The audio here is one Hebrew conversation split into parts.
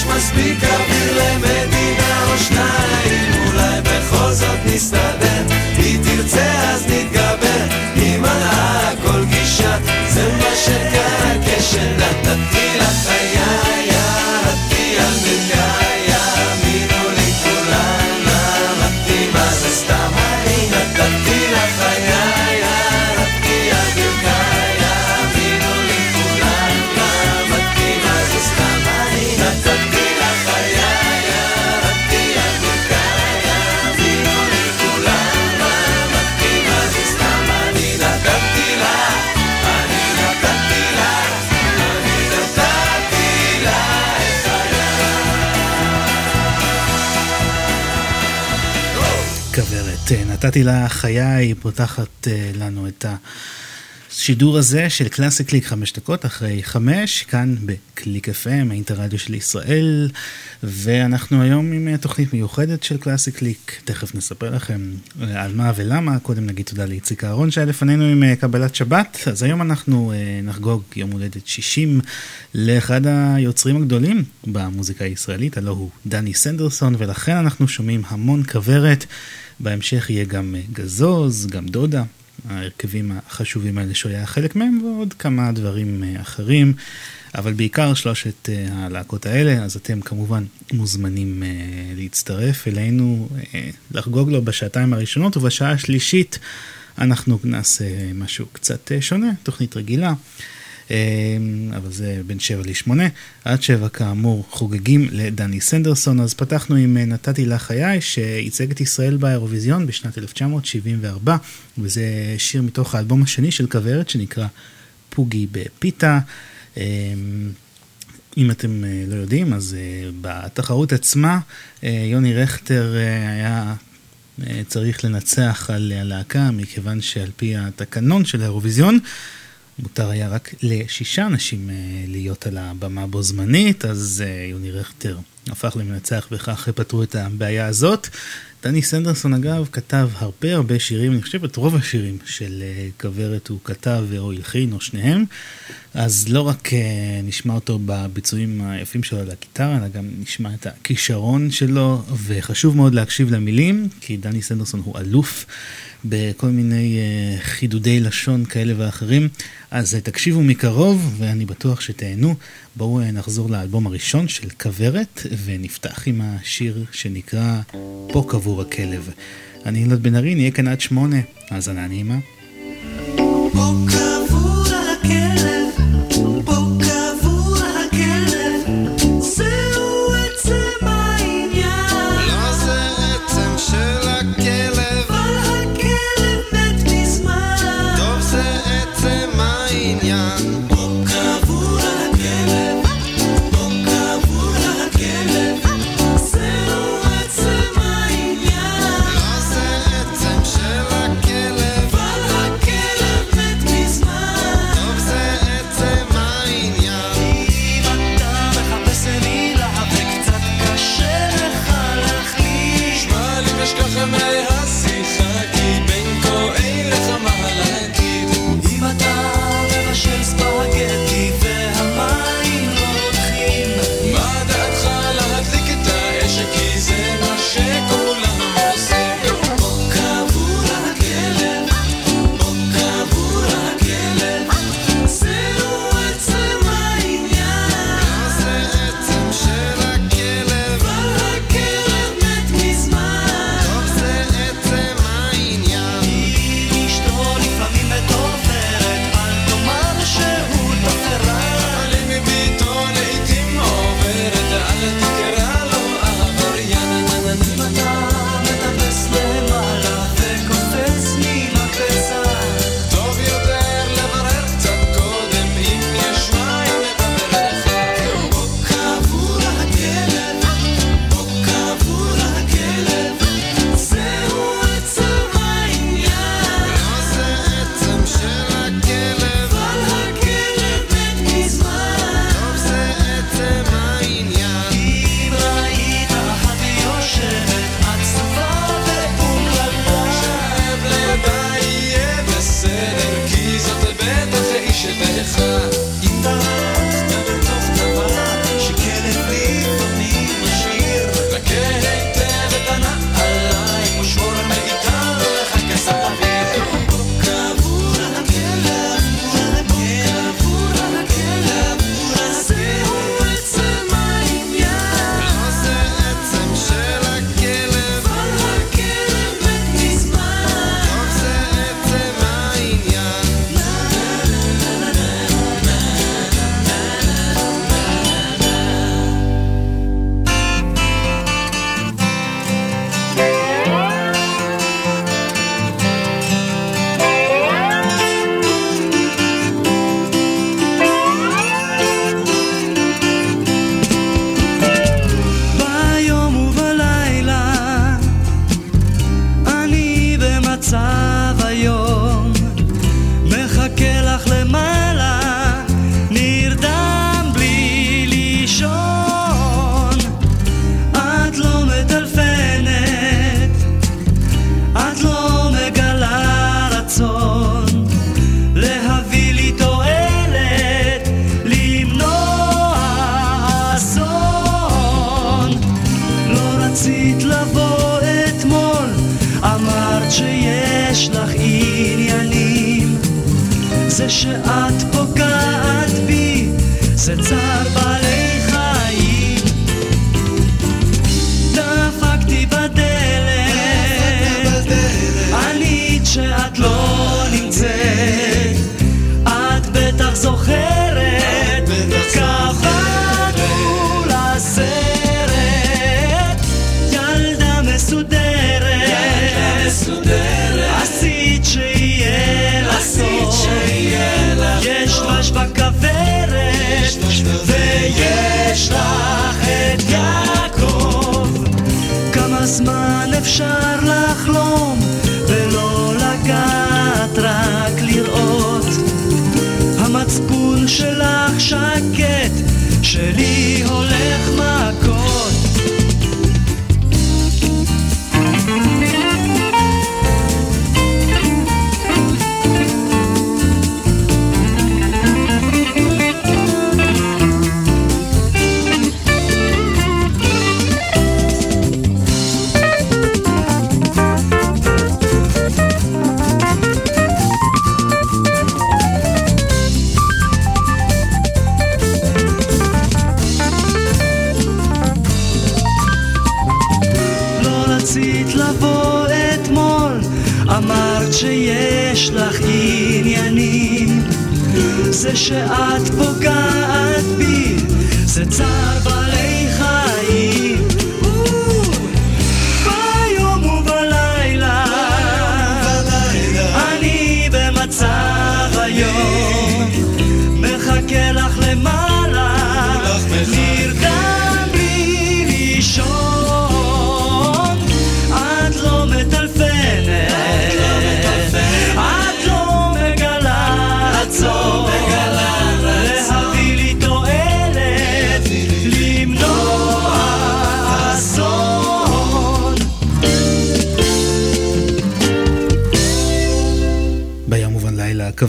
יש מספיק אוויר למדינה או שניים, אולי בכל זאת נסתדר. היא תרצה אז נתגבר, אם על הכל גישה, זה מה שקרה כשנתתי נתתי לה חיי, היא פותחת אה, לנו את השידור הזה של קלאסי קליק חמש דקות אחרי חמש, כאן בקליק FM, האינטרדיו של ישראל, ואנחנו היום עם אה, תוכנית מיוחדת של קלאסי קליק, תכף נספר לכם אה, על מה ולמה, קודם נגיד תודה לאיציק אהרון שהיה לפנינו עם אה, קבלת שבת, אז היום אנחנו נחגוג יום הולדת 60 לאחד היוצרים הגדולים במוזיקה הישראלית, הלו הוא דני סנדרסון, ולכן אנחנו שומעים המון כוורת. בהמשך יהיה גם אה, גזוז, גם דודה, ההרכבים החשובים האלה שהוא היה חלק מהם, ועוד כמה דברים אה, אחרים, אבל בעיקר שלושת אה, הלהקות האלה, אז אתם כמובן מוזמנים להצטרף אלינו, לחגוג לו בשעתיים הראשונות, ובשעה השלישית אנחנו נעשה משהו קצת שונה, תוכנית רגילה. אבל זה בין 7 ל-8. עד 7 כאמור חוגגים לדני סנדרסון, אז פתחנו עם אה, נתתי לה חיי, שייצג את ישראל באירוויזיון בשנת 1974, וזה שיר מתוך האלבום השני של כוורת שנקרא פוגי בפיתה. אמ, אם אתם אה, לא יודעים, אז אה, בתחרות עצמה יוני רכטר היה צריך לנצח על הלהקה, מכיוון שעל פי התקנון של האירוויזיון, מותר היה רק לשישה אנשים להיות על הבמה בו זמנית, אז יוני רכטר הפך למנצח וכך פתרו את הבעיה הזאת. דני סנדרסון אגב כתב הרבה הרבה שירים, אני חושב את רוב השירים של כוורת הוא כתב או הלחין או שניהם. אז לא רק uh, נשמע אותו בביצועים היפים שלו על הגיטרה, אלא גם נשמע את הכישרון שלו, וחשוב מאוד להקשיב למילים, כי דני סנדרסון הוא אלוף בכל מיני uh, חידודי לשון כאלה ואחרים. אז uh, תקשיבו מקרוב, ואני בטוח שתהנו. בואו uh, נחזור לאלבום הראשון של כוורת, ונפתח עם השיר שנקרא פה קבור הכלב. אני ילד בן ארי, נהיה כאן עד שמונה, האזנה נעימה. פה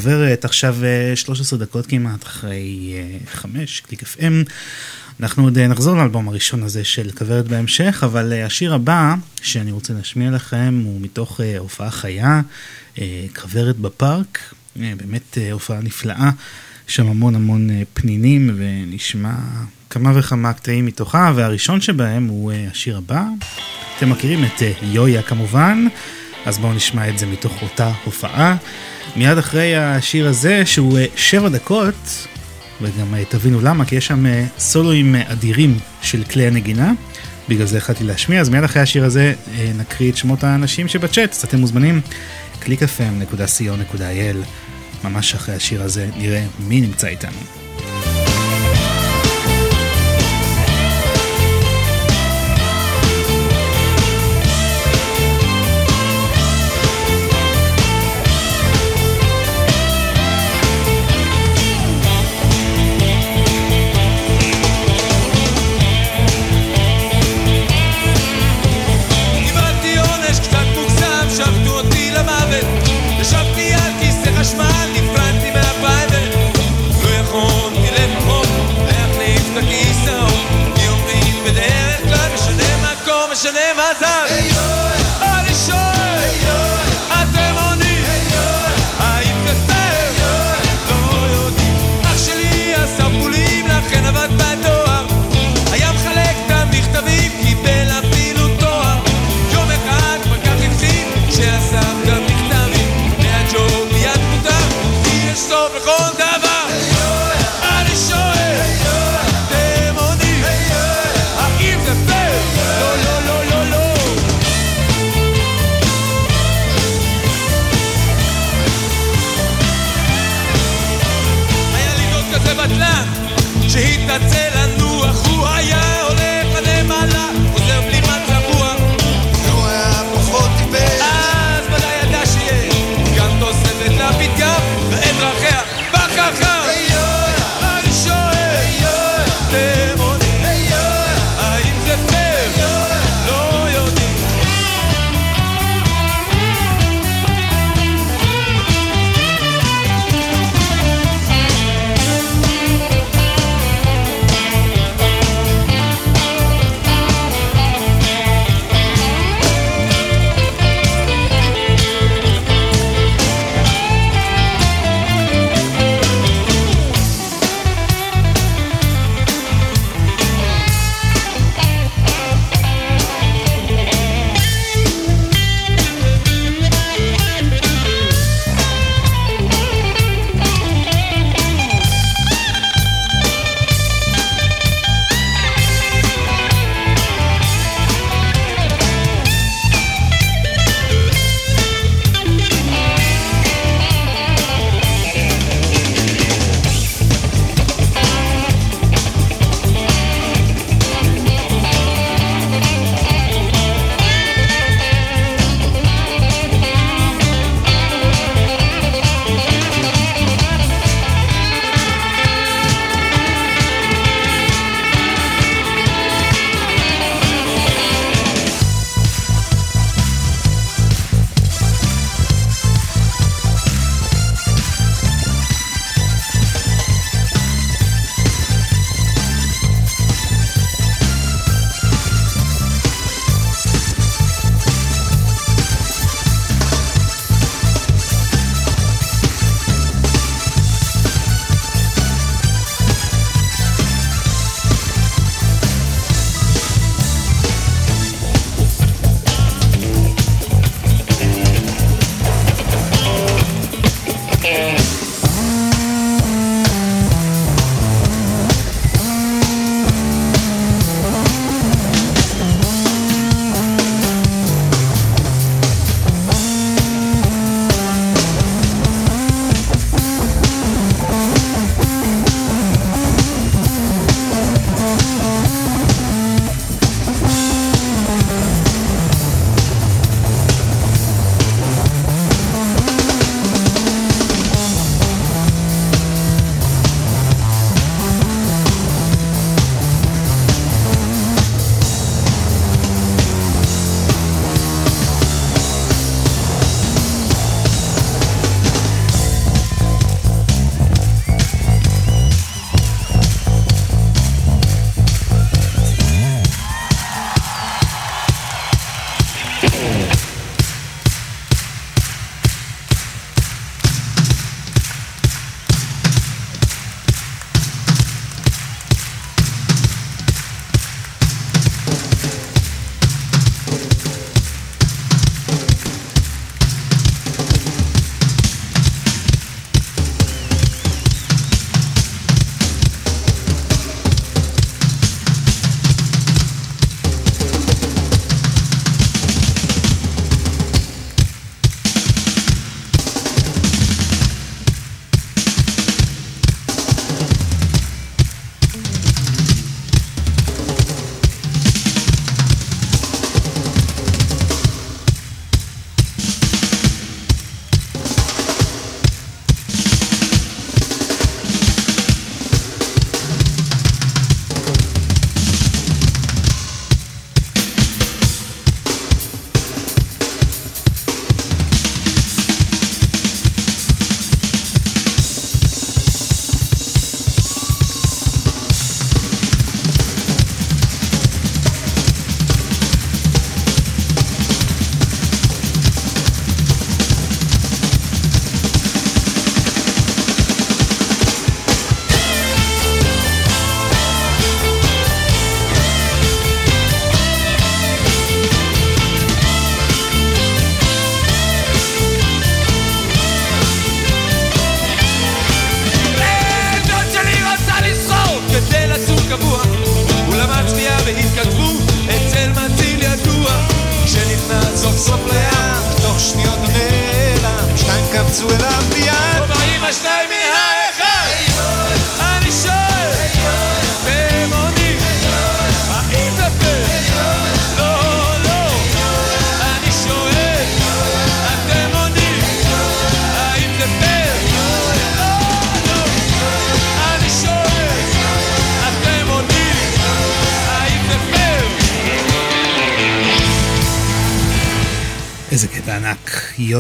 כוורת, עכשיו אה, 13 דקות כמעט אחרי 5, קליק FM. אנחנו עוד אה, נחזור לאלבום הראשון הזה של כוורת בהמשך, אבל אה, השיר הבא שאני רוצה להשמיע לכם הוא מתוך אה, הופעה חיה, אה, כוורת בפארק, אה, באמת אה, הופעה נפלאה, שם המון המון אה, פנינים ונשמע כמה וכמה קטעים מתוכה, והראשון שבהם הוא אה, השיר הבא. אתם מכירים את אה, יויה כמובן, אז בואו נשמע את זה מתוך אותה הופעה. מיד אחרי השיר הזה, שהוא אה, שבע דקות, וגם אה, תבינו למה, כי יש שם אה, סולואים אדירים של כלי הנגינה. בגלל זה החלטתי להשמיע, אז מיד אחרי השיר הזה נקריא את שמות האנשים שבצ'אט, אז אתם מוזמנים www.clickfm.co.il ממש אחרי השיר הזה נראה מי נמצא איתנו.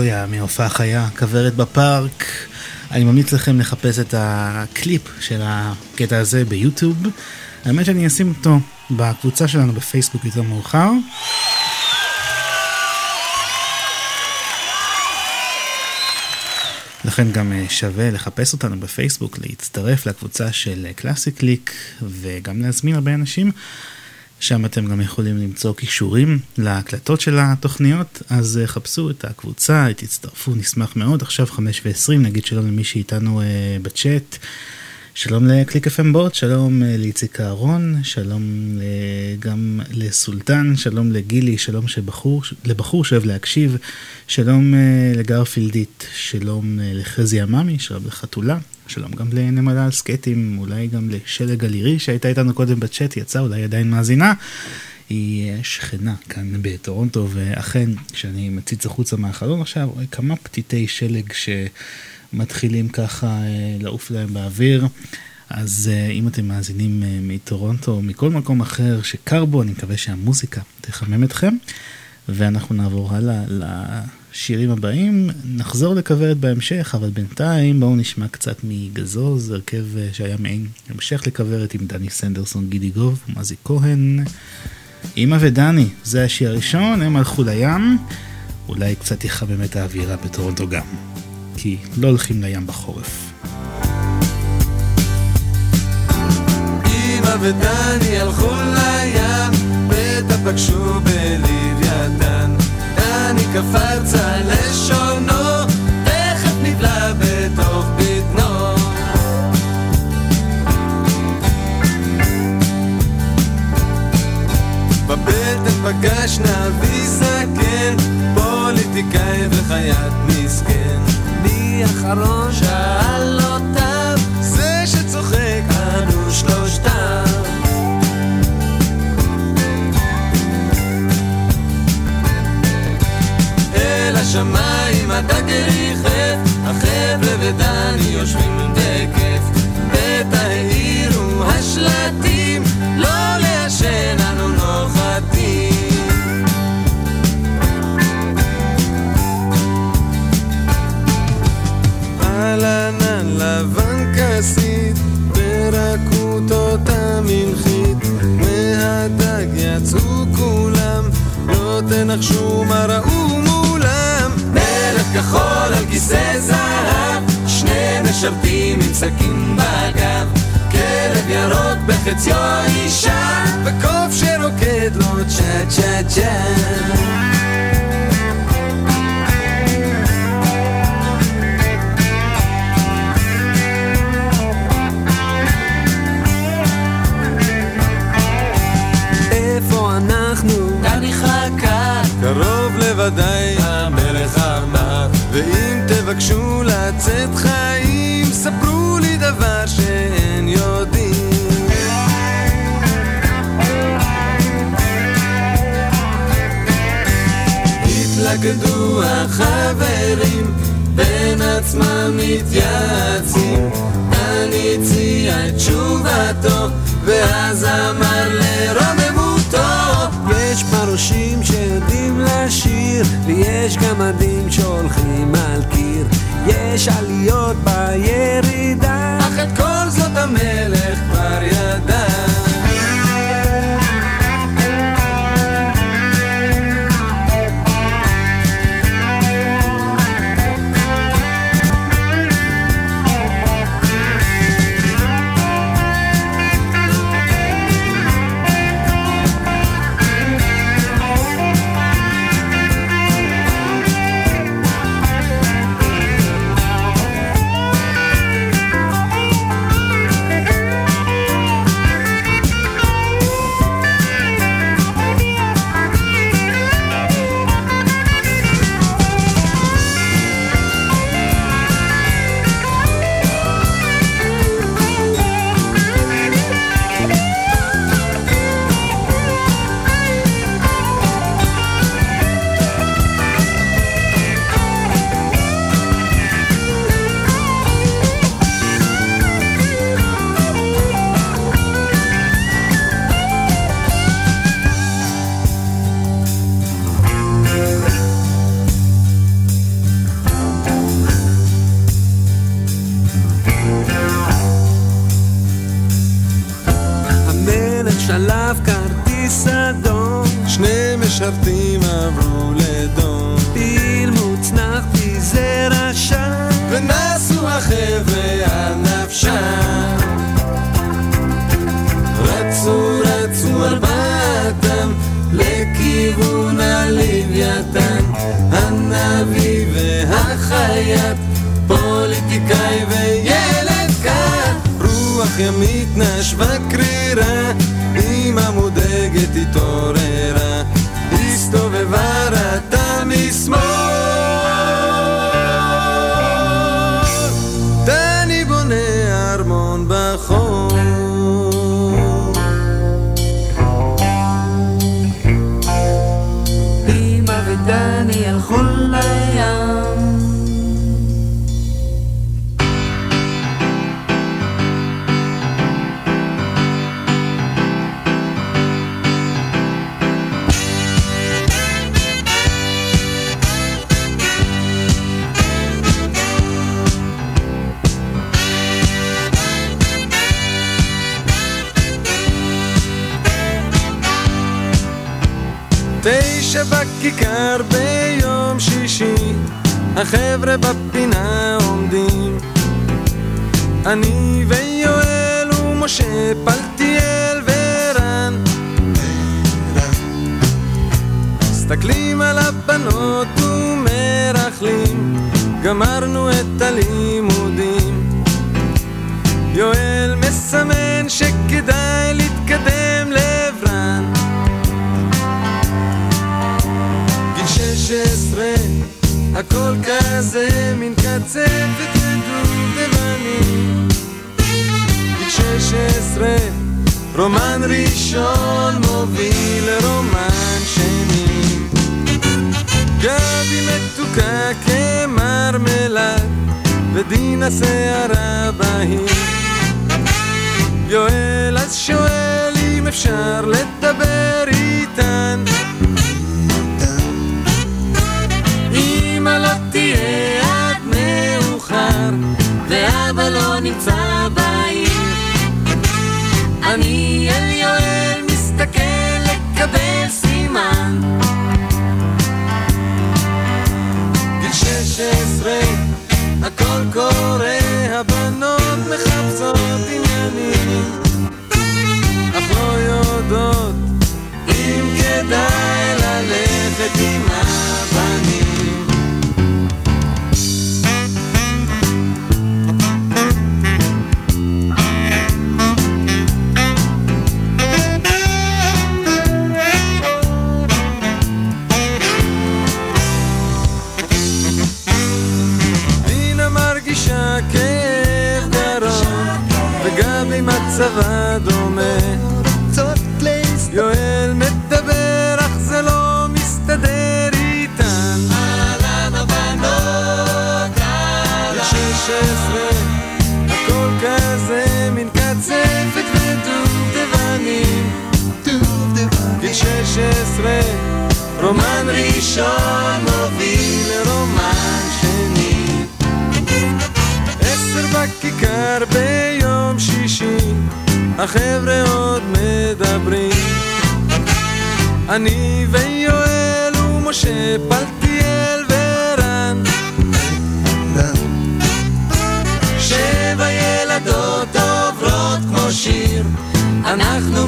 יויה מהופעה חיה, כוורת בפארק. אני ממליץ לכם לחפש את הקליפ של הקטע הזה ביוטיוב. האמת שאני אשים אותו בקבוצה שלנו בפייסבוק יותר מאוחר. לכן גם אה, שווה לחפש אותנו בפייסבוק, להצטרף לקבוצה של קלאסי קליק וגם להזמין הרבה אנשים. שם אתם גם יכולים למצוא קישורים להקלטות של התוכניות, אז אה, חפשו את הקבוצה, תצטרפו, נשמח מאוד. עכשיו חמש ועשרים, נגיד שלום למי שאיתנו אה, בצ'אט. שלום לקליק FM בוט, שלום אה, לאיציק אהרון, שלום גם לסולטן, שלום לגילי, שלום שבחור, לבחור שאוהב להקשיב, שלום לגרפילדית, שלום לחזי עממי, שלום לחתולה, שלום גם לנמלה על סקטים, אולי גם לשלג אלירי שהייתה איתנו קודם בצ'אט, יצאה, אולי עדיין מאזינה. היא שכנה כאן בטורונטו, ואכן, כשאני מציץ החוצה מהחלון עכשיו, כמה פתיתי שלג שמתחילים ככה אה, לעוף להם באוויר. אז אה, אם אתם מאזינים אה, מטורונטו או מכל מקום אחר שקר בו, אני מקווה שהמוזיקה תחמם אתכם. ואנחנו נעבור הלאה השירים הבאים. נחזור לכוורת בהמשך, אבל בינתיים בואו נשמע קצת מגזוז, הרכב אה, שהיה מעין המשך לכוורת עם דני סנדרסון, גידי גוב, מזי כהן. אמא ודני, זה השיר הראשון, הם הלכו לים. אולי קצת יחמם את האווירה בטורונטו גם, כי לא הולכים לים בחורף. אמא ודני הלכו לים, בטח פגשו בלוויתן. קפץ לשונו, תכף נבלע בתוך בטנו. בבטן פגש נביא זקן, פוליטיקאי וחייט מסכן. מי אחרון שאל אותם, זה שצוחק אנו שלושתם. השמיים הדג ריחף, החבר'ה ודני יושבים בכיף. בית העירו השלטים, לא לעשן אנו נוחתים. על ענן לבן כסית, ברכות אותה מנחית, מהדג יצאו כולם, לא תנחשו מה ראו כחול על כיסא זהב, שני משרתים עם סכין בגב, כלב ירוק בחציו אישה, וקוף שרוקד לו צ'ה צ'ה צ'ה. קרוב לוודאי המלך אמר ואם תבקשו לצאת חיים ספרו לי דבר שאין יודעים התלכדו החברים בין עצמם מתייעצים אני הציע את תשובתו ואז אמר לרוממותו יש פרושים שיודעים לשיר, ויש גמדים שהולכים. יש עליות בירידה, אך את כל זאת המלך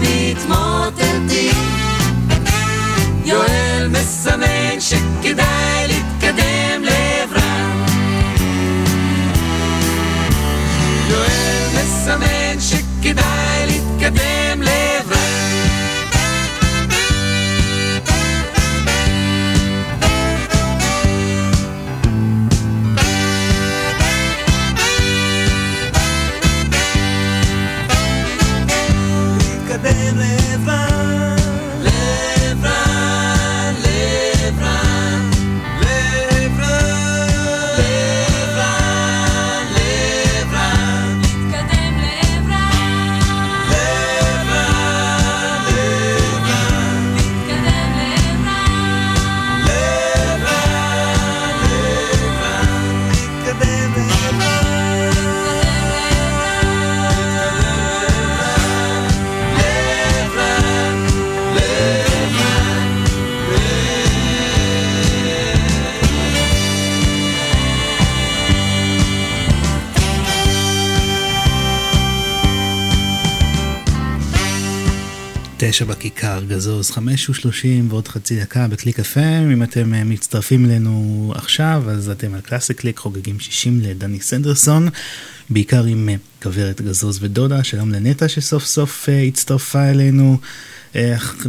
מתמוטטים. יואל מסמן שכדאי להתקדם לעברם. יואל מסמן שכדאי תשע בכיכר, גזוז חמש ושלושים ועוד חצי דקה בקליק FM. אם אתם אה, מצטרפים אלינו עכשיו, אז אתם על קלאסי קליק חוגגים שישים לדני סנדרסון, בעיקר עם אה, כוורת גזוז ודודה. שלום לנטע שסוף סוף אה, הצטרפה אלינו.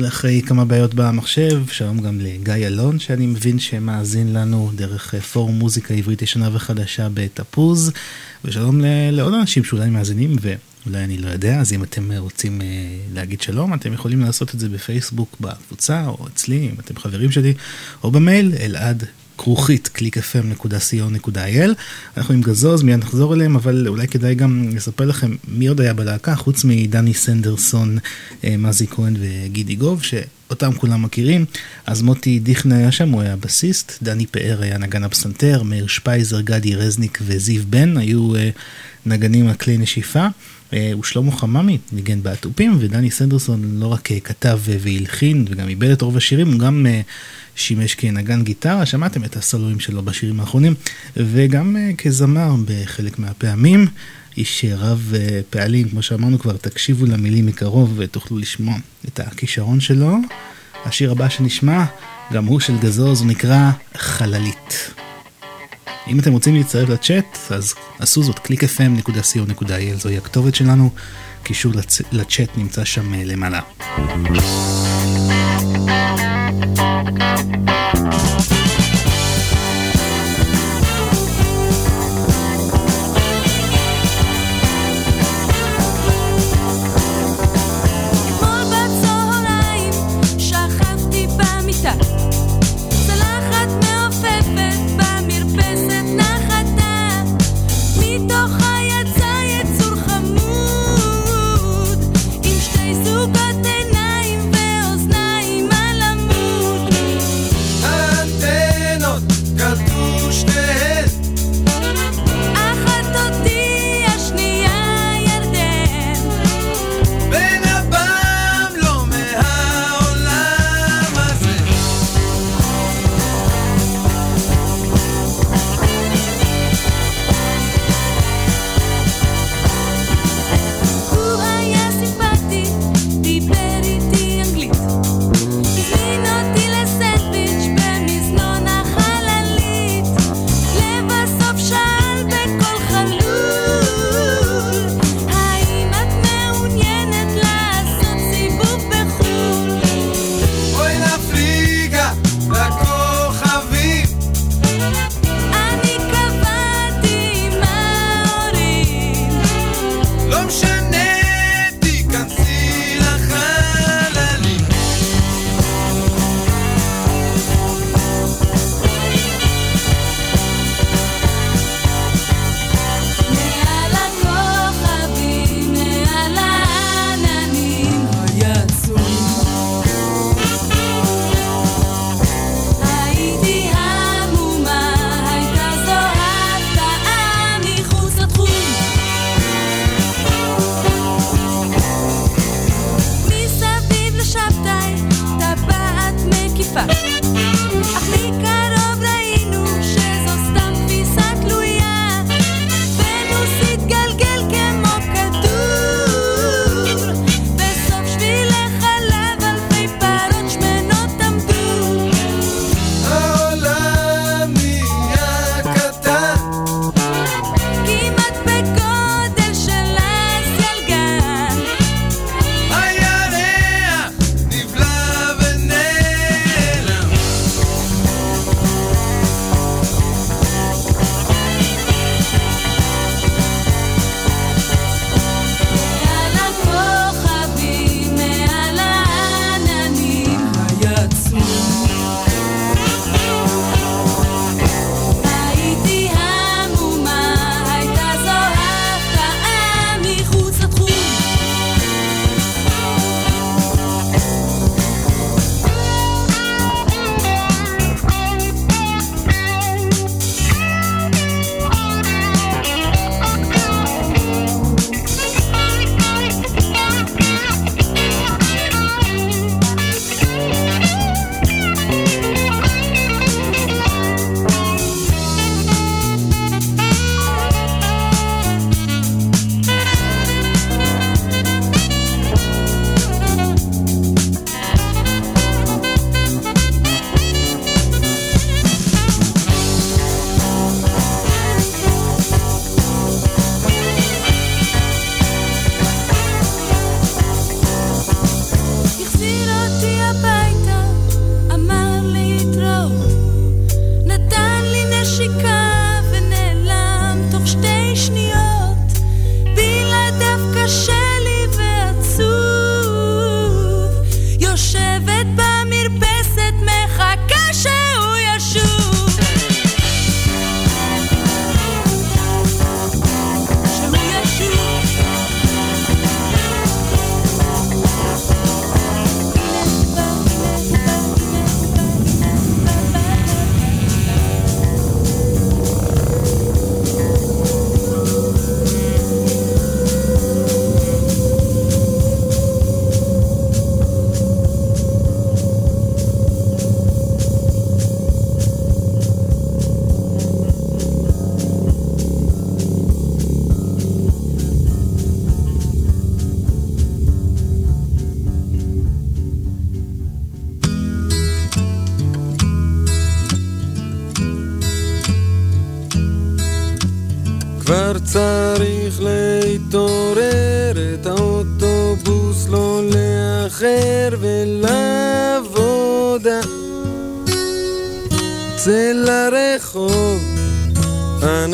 אחרי כמה בעיות במחשב, שלום גם לגיא אלון שאני מבין שמאזין לנו דרך פורום מוזיקה עברית ישנה וחדשה בתפוז, ושלום לעוד אנשים שאולי מאזינים ו... אולי אני לא יודע, אז אם אתם רוצים אה, להגיד שלום, אתם יכולים לעשות את זה בפייסבוק בקבוצה, או אצלי, אם אתם חברים שלי, או במייל, אלעד כרוכית clickfm.co.il. אנחנו עם גזוז, מיד נחזור אליהם, אבל אולי כדאי גם לספר לכם מי עוד היה בלהקה, חוץ מדני סנדרסון, אה, מזי כהן וגידי גוב, שאותם כולם מכירים. אז מוטי דיכנה היה שם, הוא היה בסיסט, דני פאר היה נגן הפסנתר, מאיר שפייזר, גדי רזניק וזיו בן היו אה, נגנים על כלי נשיפה. אה, ושלמה חממי ניגן בתופים, ודני סנדרסון לא רק אה, כתב אה, והלחין וגם איבד את רוב השירים, הוא גם שימש כנגן גיטרה, שמעתם את הסולואים שלו בשירים האחרונים, וגם כזמר בחלק מהפעמים. איש רב פעלים, כמו שאמרנו כבר, תקשיבו למילים מקרוב ותוכלו לשמוע את הכישרון שלו. השיר הבא שנשמע, גם הוא של גזוז, הוא נקרא חללית. אם אתם רוצים להצטרף לצ'אט, אז עשו זאת, clickfm.co.il, זוהי הכתובת שלנו, קישור לצ... לצ'אט נמצא שם אה, למעלה.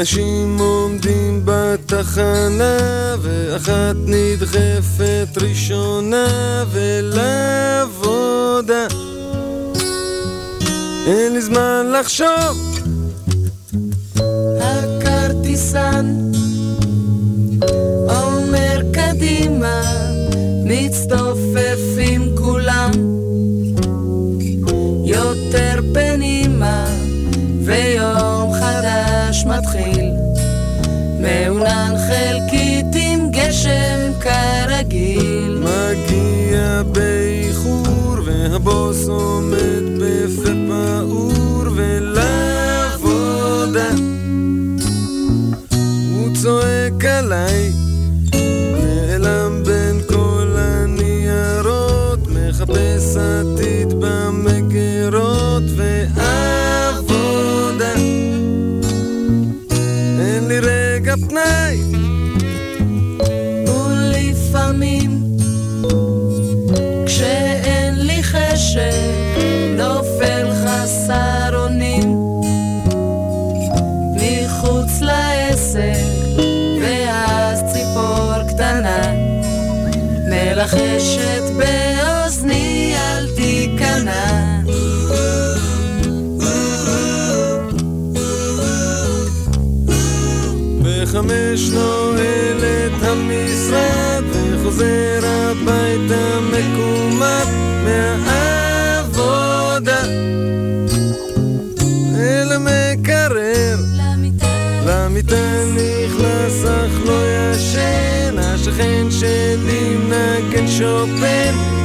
אנשים עומדים בתחנה ואחת נדחפת ראשונה ולעבודה. אין לי זמן לחשוב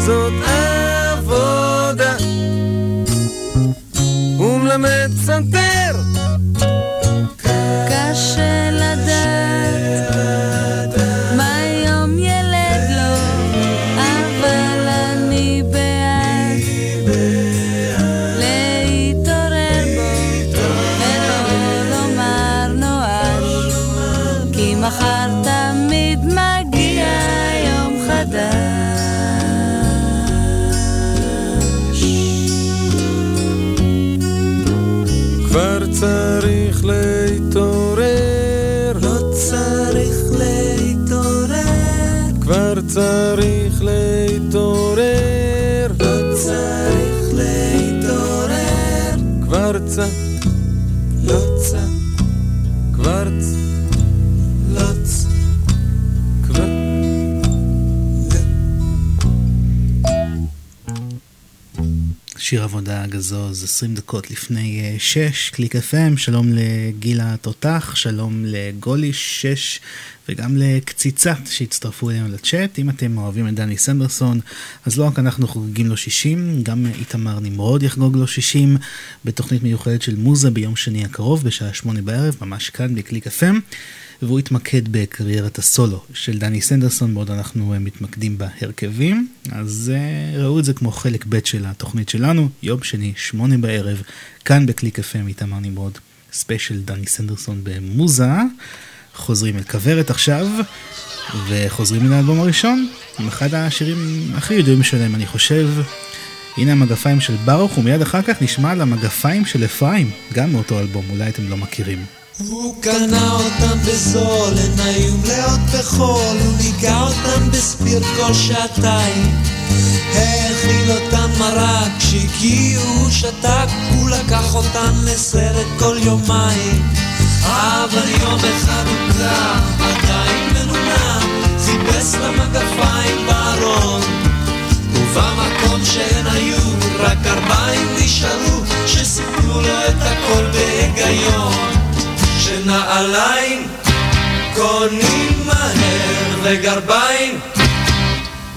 зод שיר עבודה גזוז, 20 דקות לפני 6, קליק FM, שלום לגילה התותח, שלום לגולי 6 וגם לקציצת שהצטרפו אלינו לצ'אט. אם אתם אוהבים את דני סנדרסון, אז לא רק אנחנו חוגגים לו 60, גם איתמר נמרוד יחגוג לו 60 בתוכנית מיוחדת של מוזה ביום שני הקרוב בשעה 8 בערב, ממש כאן בקליק FM. והוא התמקד בקריירת הסולו של דני סנדרסון, בעוד אנחנו אה, מתמקדים בהרכבים. אז אה, ראו את זה כמו חלק ב' של התוכנית שלנו, יום שני, שמונה בערב, כאן בקליק FM, איתמר נמרוד, ספיישל דני סנדרסון במוזה. חוזרים אל כוורת עכשיו, וחוזרים אל האלבום הראשון, עם אחד השירים הכי ידועים שלהם, אני חושב. הנה המגפיים של ברוך, ומיד אחר כך נשמע על המגפיים של אפרים, גם מאותו אלבום, אולי אתם לא מכירים. הוא קנה אותם בזול, הן היו מלאות בחול, הוא ניגב אותם בספיר כל שעתיים. האכיל אותן מרק, כשהגיעו שתק, הוא לקח אותן לסרט כל יומיים. אבל יום אחד הוא קם, עדיין מנומנם, חיפש למגפיים בארון. ובמקום שהן היו, רק ארבעים נשארו, שסיפרו לו את הכל בהיגיון. שנעליים קונים מהר וגרביים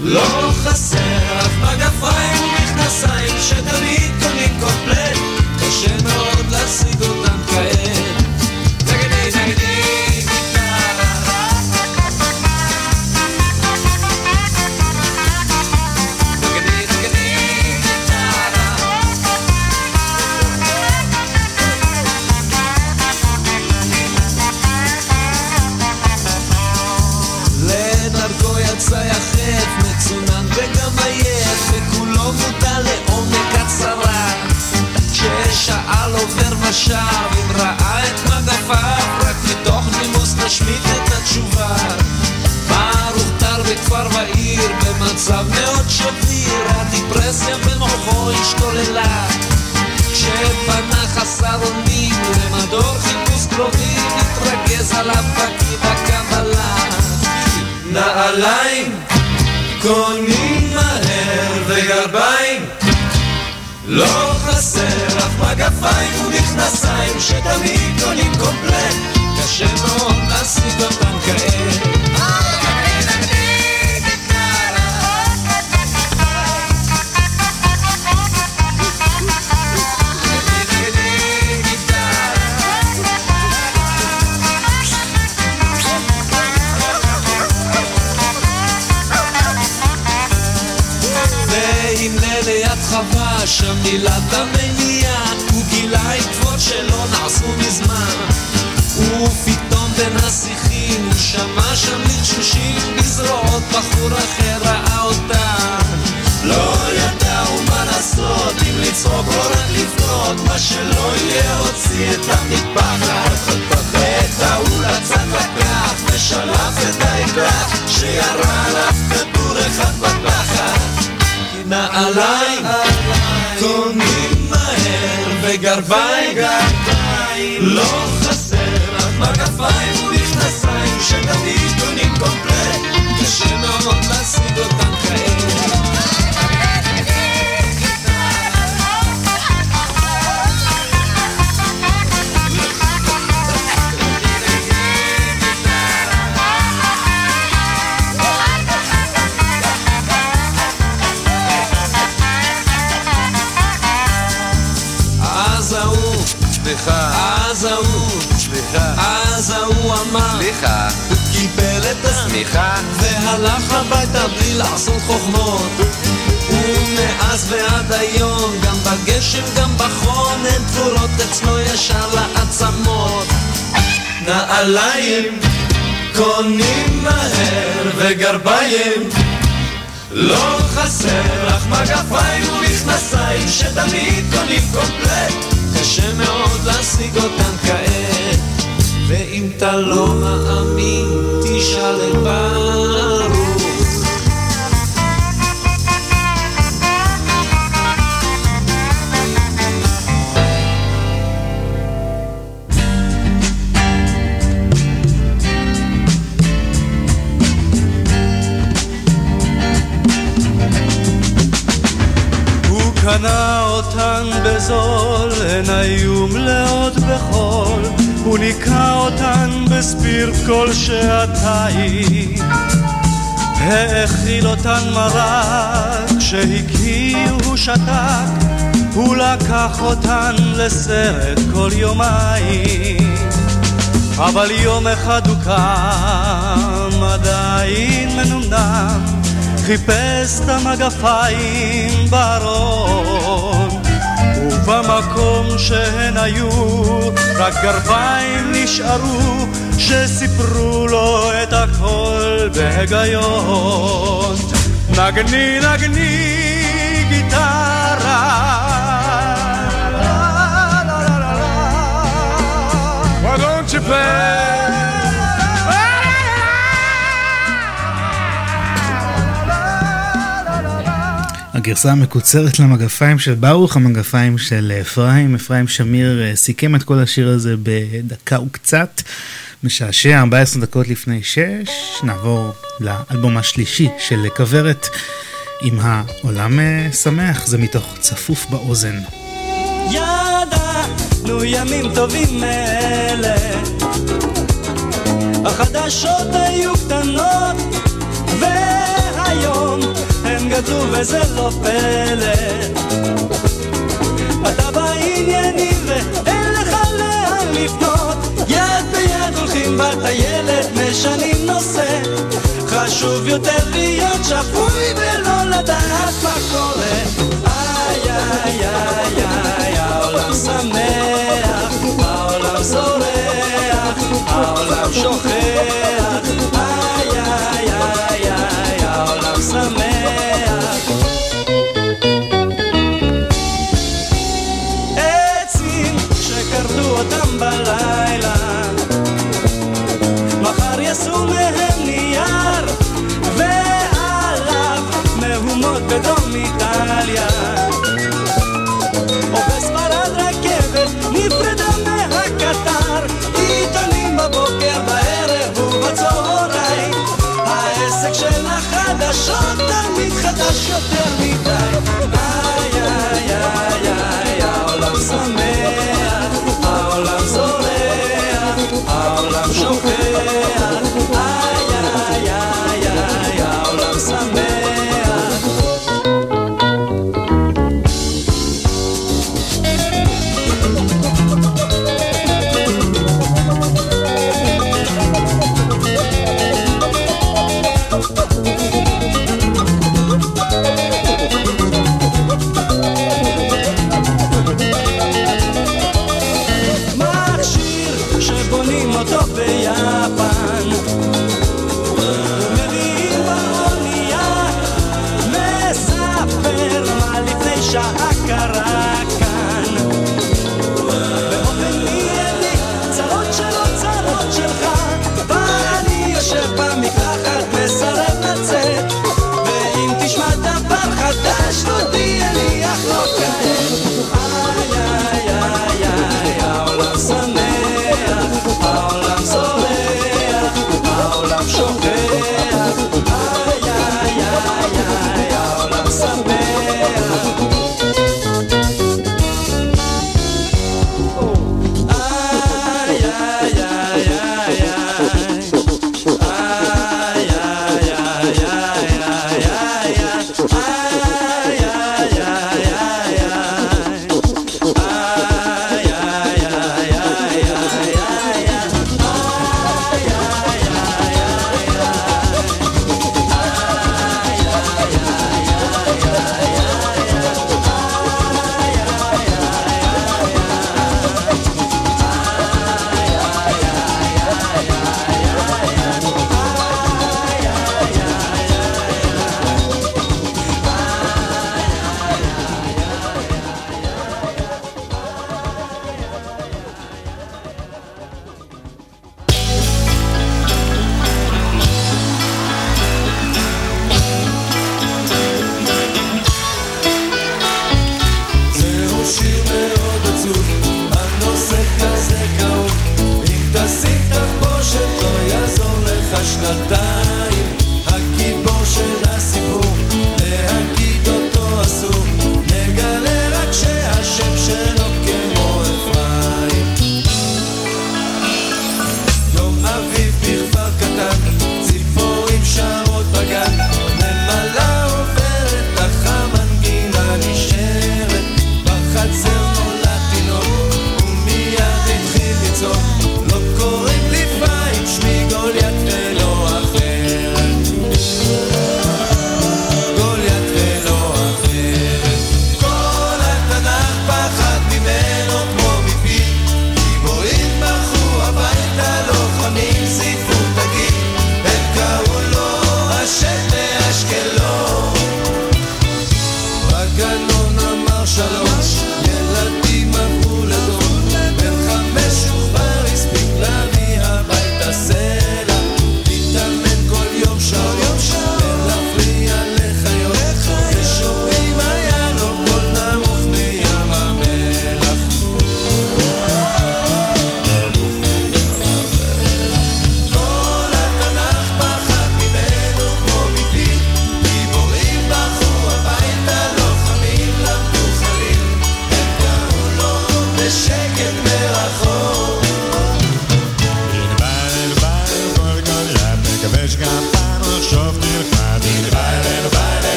לא חסר אף מגפיים ומכנסיים שתמיד קונים קומפלט. קשה מאוד להשיג אותם כעת חשב אם ראה את מגפיו רק מתוך נימוס נשמיט את התשובה. ברוך טר בכפר ועיר במצב מאוד שביר הדיפרסיה במוחו השתוללה. כשפנה חסר אונים למדור חיפוש קרובים התרגז עליו בקיא בקבלה. נעליים קונים מהר וגרביים לא חסר אף מגפיים ומכנסיים שתמיד קונים קומפלט. קשה מאוד להשיג אותם כעת. חווה שם מילת המניעה הוא גילה עקבות שלא נעשו מזמן. ופתאום בין השיחים הוא שמע שם לחשושים בזרועות בחור אחר ראה אותה לא ידעו מה לעשות אם לצחוק או רק לבכות מה שלא יהיה הוציא את המטפחת את ההוא לצד לקח ושלף את האקדח שירה עליו כדור אחד בפחד נעליים. קונים מהר וגרביים. לא חסר רק מגפיים סליחה. הוא קיבל את הסמיכה, והלך הביתה בלי לעשות חוכמות. ומאז ועד היום, גם בגשם, גם בחון, אין תפורות אצלו ישר לעצמות. נעליים קונים מהר וגרביים לא חסר אך מגפיים ומכנסיים שתמיד קונים קומפלט קשה מאוד להשיג אותם כעת ואם אתה לא מאמין תשאל את קנה אותן בזול, הן היו מלאות בחול, ניקה אותן בספירט כל שעתיים. האכיל אותן מרק, כשהקיא הוא שתק, הוא לקח אותן לסרט כל יומיים. אבל יום אחד הוא קם, עדיין מנומנם, חיפש את המגפיים בארון ובמקום שהן היו רק גרביים נשארו שסיפרו לו את הכל בהיגיון. נגני נגני גיטרה. Why don't you play הגרסה המקוצרת למגפיים של ברוך, המגפיים של אפרים. אפרים שמיר אה, סיכם את כל השיר הזה בדקה וקצת. משעשע, 14 דקות לפני 6. נעבור לאלבום השלישי של כוורת עם העולם אה, שמח, זה מתוך צפוף באוזן. ידענו ימים טובים אלה, החדשות היו קטנות, והיום גדלו וזה לא פלא. אתה בעניינים ואין לך לאן לפנות, יד ביד הולכים בטיילת, משנים נושא. חשוב יותר להיות שפוי ולא לדעת מה קורה. העולם שמח, העולם זורח, העולם שוכח. deixa eu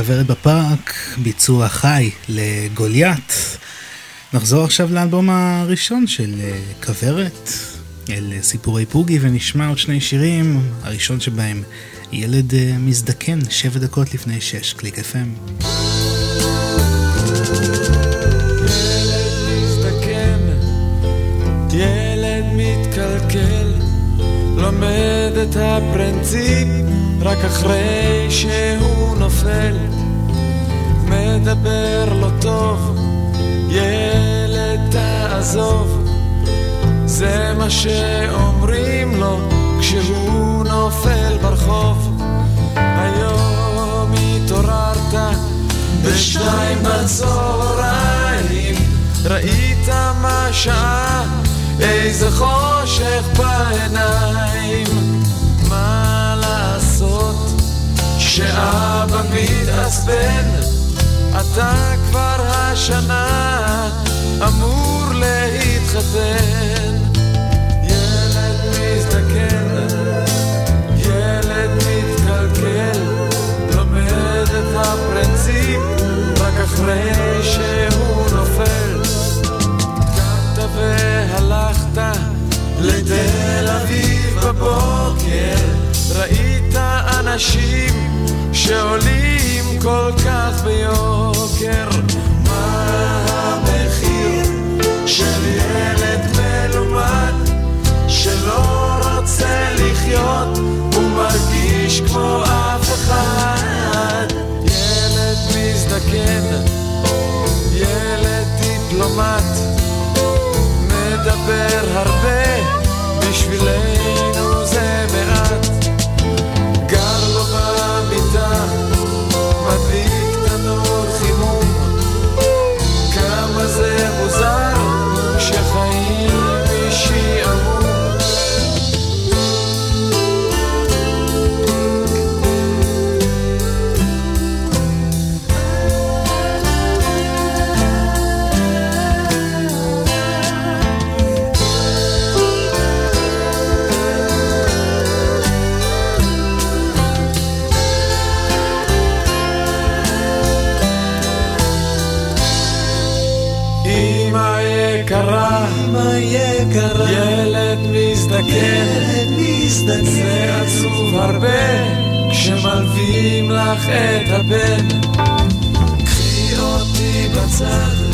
מתוך אה, כוורת בפארק, ביצוע חי לגוליית. נחזור עכשיו לאלבום הראשון של אה, כוורת, אל סיפורי פוגי, ונשמע עוד שני שירים, הראשון שבהם ילד אה, מזדקן, שבע דקות לפני שש, קליק FM. ילד מתקלקל, לומד את הפרינציפ רק אחרי שהוא נופל. מדבר לא טוב, ילד תעזוב, זה מה שאומרים לו כשהוא נופל ברחוב. היום התעוררת בשתיים בצהריים, ראית מה שעה, איזה חושך בעיניים. מה לעשות שאבא מתעצבן, אתה כבר השנה אמור להתחתן. ילד מזדקן, ילד מתקלקל, לומד את הפרינציפ רק אחרי שהוא נופל. קמת והלכת לתל אביב בבוקר, ראית אנשים שעולים כל כך ביוקר. מה המחיר של ילד מלומד שלא רוצה לחיות ומרגיש כמו אף אחד? ילד מזדקן, ילד דיפלומט, מדבר הרבה, בשבילנו זה ילד מזדקן, זה עצוב הרבה כשמלווים לך את הבן. קחי אותי בצד,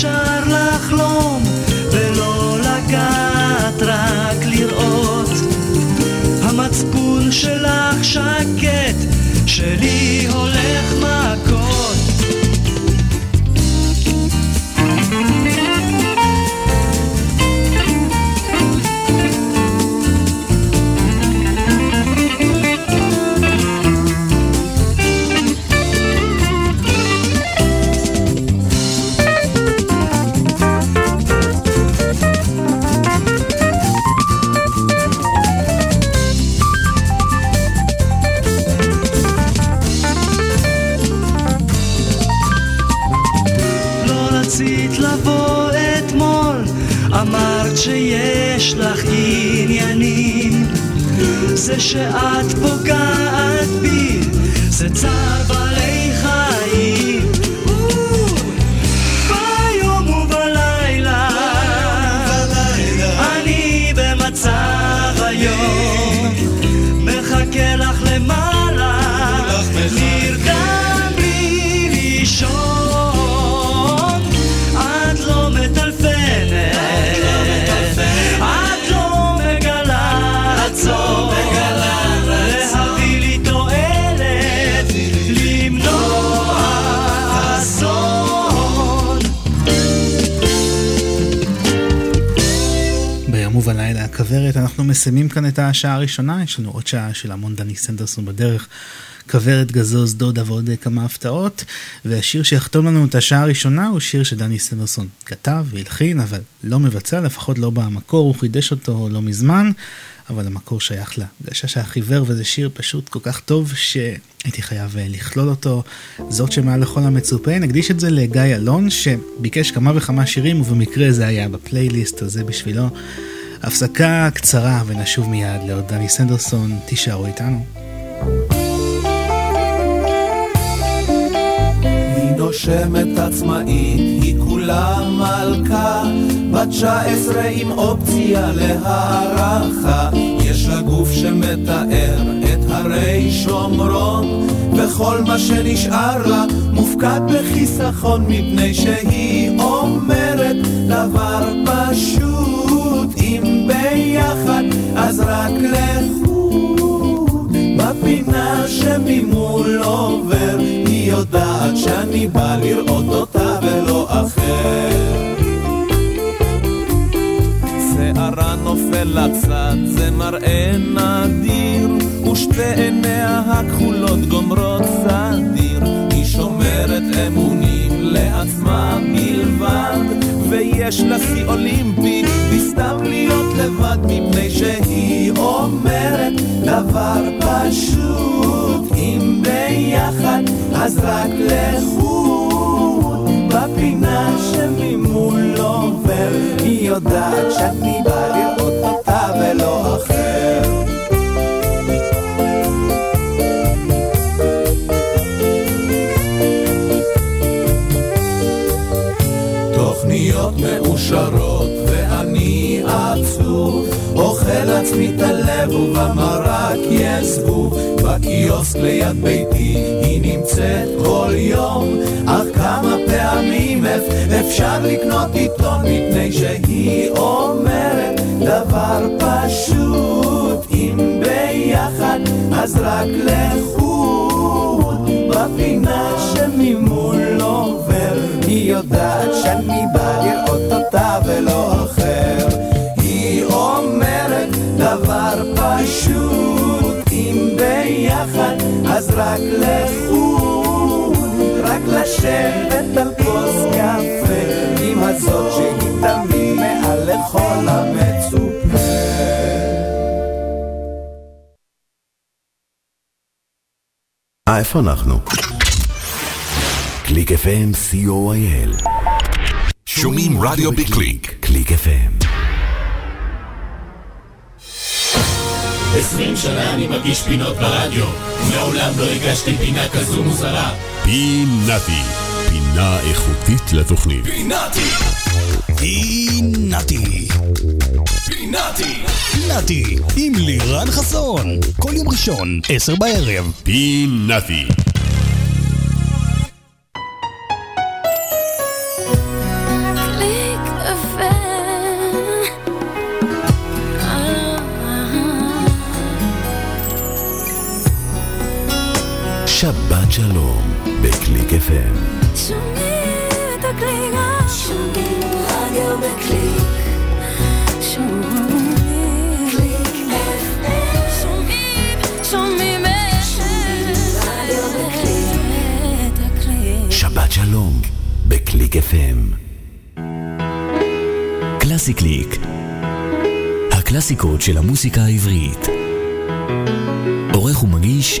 אפשר לחלום, ולא לגעת, רק לראות. המצפון שלך שקט, שלי הולך מכות. זה שאת פוגעת בי זה צער הכוורת, אנחנו מסיימים כאן את השעה הראשונה, יש לנו עוד שעה של המון דני סנדרסון בדרך. כוורת גזוז דודה ועוד כמה הפתעות והשיר שיחתום לנו את השעה הראשונה הוא שיר שדני סנדרסון כתב והלחין אבל לא מבצע לפחות לא במקור הוא חידש אותו לא מזמן אבל המקור שייך לגשש החיוור וזה שיר פשוט כל כך טוב שהייתי חייב אה, לכלול אותו זאת שמעל לכל המצופה נקדיש את זה לגיא אלון שביקש כמה וכמה שירים ובמקרה זה היה בפלייליסט הזה בשבילו הפסקה קצרה ונשוב מיד לעוד דני סנדרסון תישארו איתנו נושמת עצמאית, היא כולה מלכה, בת 19 עם אופציה להערכה. יש לה גוף שמתאר את הרי שומרון, וכל מה שנשאר לה מופקד בחיסכון, מפני שהיא אומרת דבר פשוט, ביחד אז רק לחוד. בפינה שממול עובר, היא יודעת שאני בא לראות אותה ולא אחר. שערה נופל לצד, זה מראה נדיר, ושתי עיניה הכחולות גומרות סדיר. היא שומרת אמונים לעצמה בלבד, ויש לה שיא אולימפי, בסתם להיות לבד, מפני שהיא אומרת דבר פשוט, אם ביחד אז רק לחוד. בפינה שממול עובר, היא יודעת שאני בא לראות אותה ולא אחר. תוכניות מאושרות ואני עצוב אוכל עצמי את הלב ובמרק יש זבוב בקיוסק ליד ביתי היא נמצאת כל יום. אך כמה פעמים אפ- אפשר לקנות עיתון מפני שהיא אומרת דבר פשוט. אם ביחד אז רק לחוד. בפינה שממול עובר היא יודעת שאני בא לראות אותה ולא אחר דבר פשוט אם ביחד אז רק לחוד רק לשבת על כוס קפה עם הזאת שהיא תמיד מעל לכל המצופה אה, איפה אנחנו? קליק FM, co.il. שומעים רדיו בקליק. קליק FM. עשרים שנה אני מגיש פינות ברדיו, מעולם לא הגשתי פינה כזו מוזרה. פינאטי, פינה איכותית לתוכנית. פינאטי! פינאטי. פינאטי! פינאטי, עם לירן חסון. כל יום ראשון, עשר בערב. פינאטי. שבת שלום, בקליק FM. שומעים את הקליק, שומעים רדיו בקליק. שומעים קליק FM. שומעים, שומעים רדיו בקליק. שבת שלום, בקליק FM. קלאסי קליק. הקלאסיקות של המוסיקה העברית. עורך ומגיש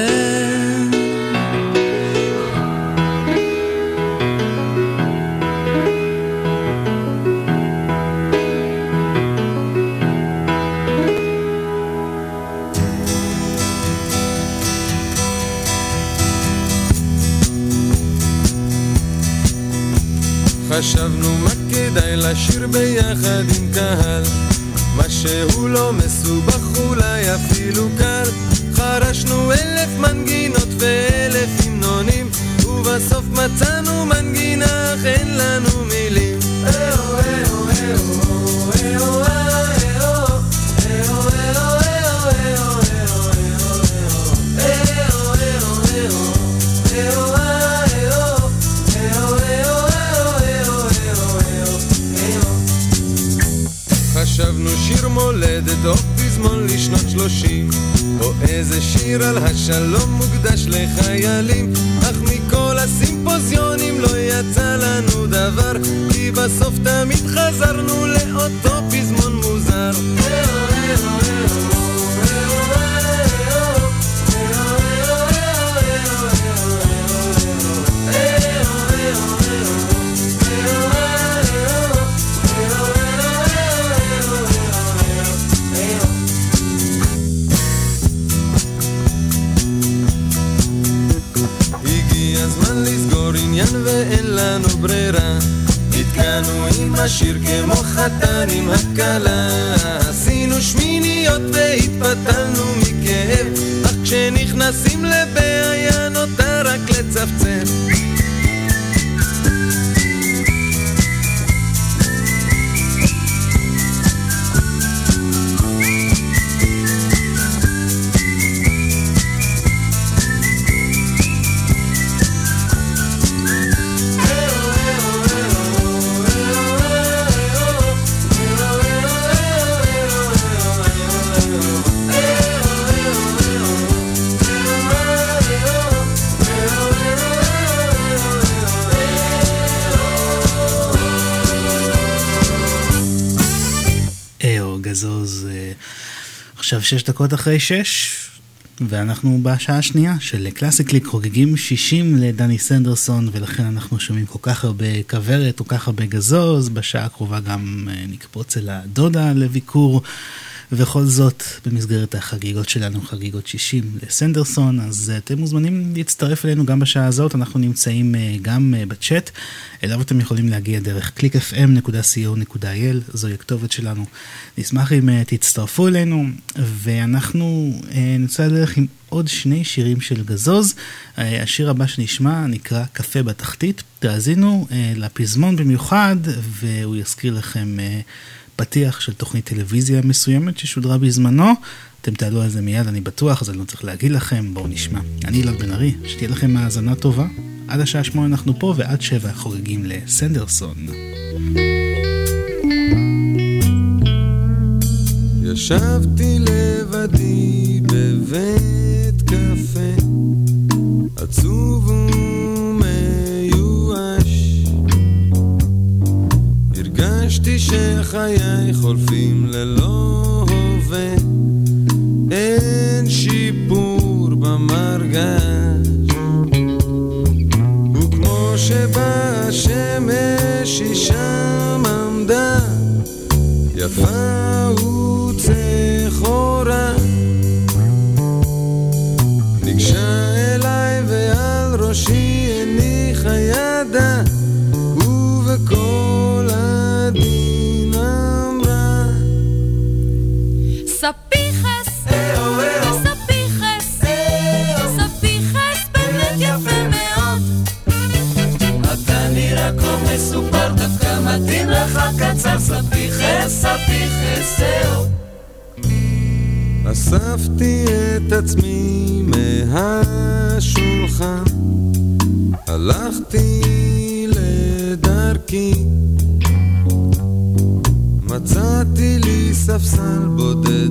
ולשיר ביחד עם קהל. מה שהוא לא מסובך אולי אפילו קל. חרשנו אלף מנגינות ואלף המנונים, ובסוף מצאנו מנגינה אך אין לנו שלושים. או איזה שיר על השלום מוקדש לחיילים. אך מכל הסימפוזיונים לא יצא לנו דבר כי בסוף תמיד חזרנו לאותו פזמון מוזר. הגיע נתקענו עם השיר כמו חתן עם הכלה עשינו שמיניות והתפתלנו שש דקות אחרי שש, ואנחנו בשעה השנייה של קלאסי קליק חוגגים 60 לדני סנדרסון, ולכן אנחנו שומעים כל כך הרבה כוורת, כל כך הרבה גזוז, בשעה הקרובה גם אה, נקפוץ אל הדודה לביקור. וכל זאת במסגרת החגיגות שלנו, חגיגות 60 לסנדרסון, אז אתם מוזמנים להצטרף אלינו גם בשעה הזאת, אנחנו נמצאים אה, גם אה, בצ'אט, אליו אתם יכולים להגיע דרך clickfm.co.il, זוהי הכתובת שלנו. נשמח אם אה, תצטרפו אלינו, ואנחנו נצא לדרך עם עוד שני שירים של גזוז. השיר הבא שנשמע נקרא קפה בתחתית, תאזינו לפזמון במיוחד, והוא יזכיר לכם... פתיח של תוכנית טלוויזיה מסוימת ששודרה בזמנו. אתם תעלו על זה מיד, אני בטוח, אז אני לא צריך להגיד לכם, בואו נשמע. אני אילן בן ארי, שתהיה לכם האזנה טובה. עד השעה שמונה אנחנו פה, ועד שבע חוגגים לסנדרסון. ישבתי לבדי בבית קפה, עצוב הרגשתי שחיי חולפים ללא הווה, אין שיפור במרגש. וכמו שבאה השמש היא שם עמדה, יפה וצחורה. ניגשה אליי ועל ראשי הניחה ידה, ובקול אספתי את עצמי מהשולחן, הלכתי לדרכי. מצאתי לי ספסל בודד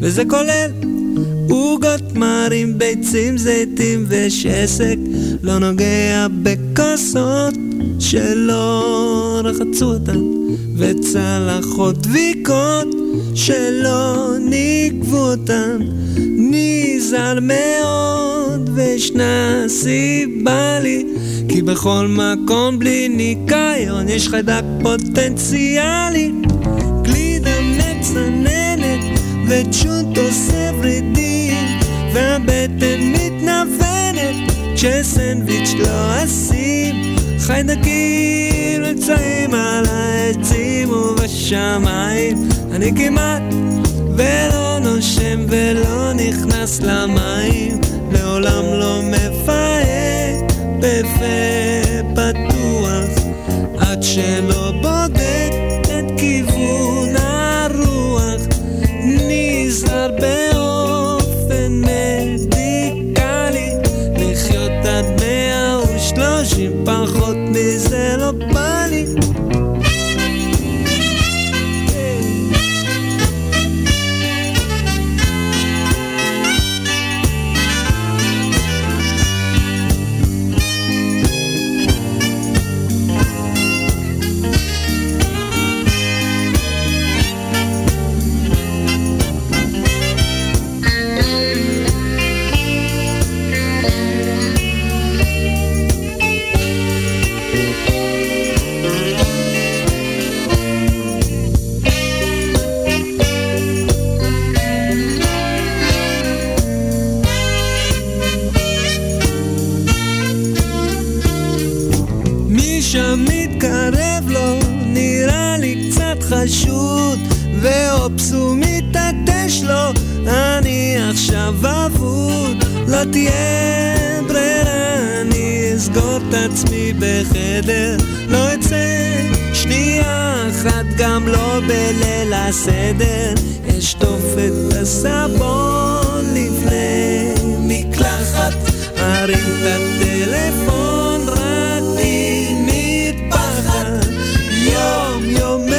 וזה כולל עוגות מרים, ביצים, זיתים ושסק, לא נוגע בכוסות שלא רחצו אותן, וצלחות דביקות שלא נגבו אותן, נזהר מאוד, וישנה סיבה לי, כי בכל מקום בלי ניקיון יש חיידק פוטנציאלי. שסנדוויץ' לא אשים, חיידקים נמצאים על העצים ובשמיים, אני כמעט ולא נושם ולא נכנס למים, לעולם לא מפהק בפה.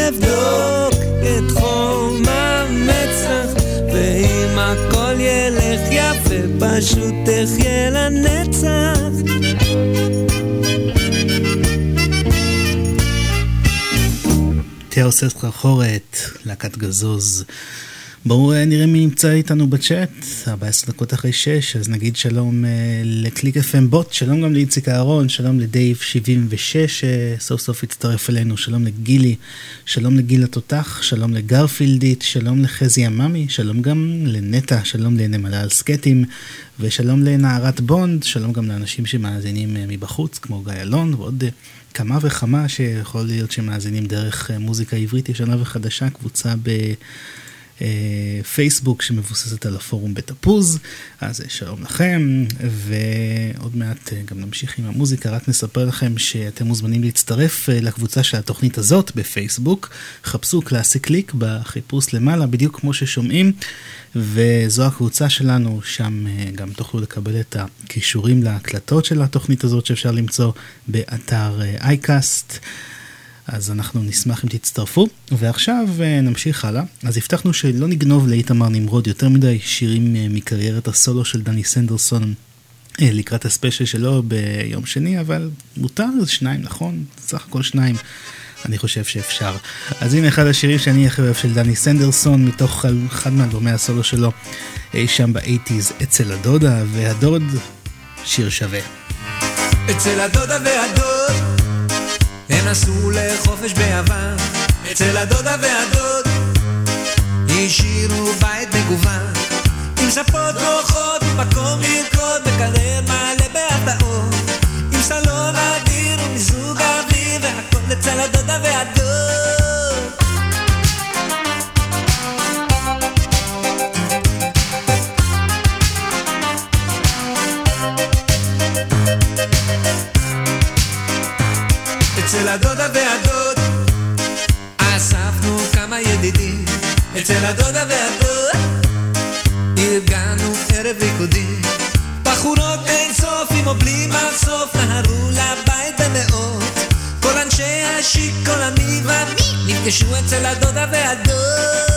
אבדוק את חום המצח, ואם הכל ילך יפה, פשוט תחיה לנצח. תיאוסס חרחורת, להקת גזוז. בואו אה, נראה מי נמצא איתנו בצ'אט, 14 דקות אחרי 6, אז נגיד שלום uh, לקליק FM בוט, שלום גם לאיציק אהרון, שלום לדייב 76 שסוף סוף הצטרף אלינו, שלום לגילי, שלום לגיל התותח, שלום לגרפילדית, שלום לחזי עממי, שלום גם לנטע, שלום לנמלה על סקטים, ושלום לנערת בונד, שלום גם לאנשים שמאזינים uh, מבחוץ, כמו גיא אלון, ועוד uh, כמה וכמה שיכול להיות שמאזינים דרך uh, מוזיקה עברית ישנה וחדשה, קבוצה ב... אה, פייסבוק שמבוססת על הפורום בתפוז, אז שלום לכם, ועוד מעט אה, גם נמשיך עם המוזיקה, רק נספר לכם שאתם מוזמנים להצטרף אה, לקבוצה של התוכנית הזאת בפייסבוק, חפשו קלאסי קליק בחיפוש למעלה, בדיוק כמו ששומעים, וזו הקבוצה שלנו, שם גם תוכלו לקבל את הכישורים להקלטות של התוכנית הזאת שאפשר למצוא באתר אייקאסט. אז אנחנו נשמח אם תצטרפו. ועכשיו אה, נמשיך הלאה. אז הבטחנו שלא נגנוב לאיתמר נמרוד יותר מדי שירים אה, מקריירת הסולו של דני סנדרסון אה, לקראת הספיישל שלו ביום שני, אבל מותר שניים, נכון? סך הכל שניים. אני חושב שאפשר. אז הנה אחד השירים שאני הכי אוהב של דני סנדרסון, מתוך אחד מאלבומי הסולו שלו אי שם באייטיז, אצל הדודה, והדוד, שיר שווה. אצל הדודה והדוד הם נסעו לחופש בעבר, אצל הדודה והדוד. השאירו בית מגוון, עם ספות נוחות, מקום לרקוד, מקרר מלא בהפתעות. עם סלון אדיר ומיזוג אוויר, והכל אצל הדודה והדוד. והדוד. אספנו כמה ידידים אצל הדודה והדוד. ארגנו ערב ריקודי. בחורות אין סוף עם או בלי מסוף נהרו לבית במאות. כל אנשי השיק, כל המי ומי נפגשו אצל הדודה והדוד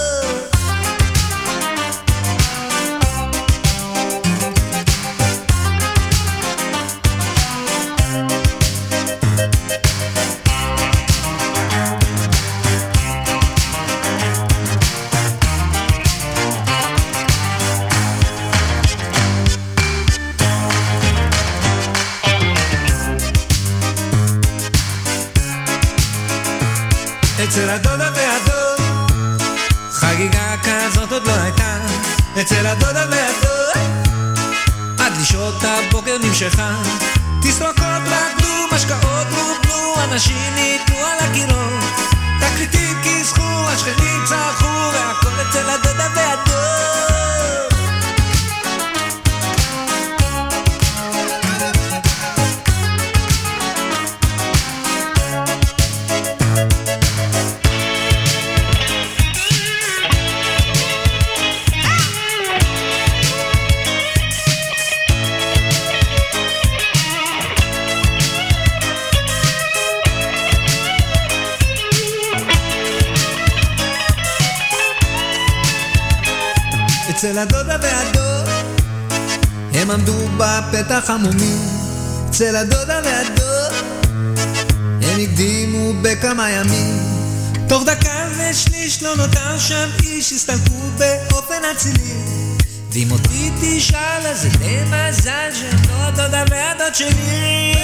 אצל הדודה והדוד עד לשעות הבוקר נמשכה. תסרוקות רקדו, משקאות רוקנו אנשים ניתנו על הקירות. תקליטים כיסחו, השכנים צרחו והכל אצל הדודה והדוד אצל הדודה והדוד. הם עמדו בפתח המומים. אצל הדודה והדוד. הם הקדימו בכמה ימים. תוך דקה ושליש לא נותר שם איש. הסתלקו באופן אצילי. ואם אותי תשאל אז זה די מזל שלא הדודה והדוד שלי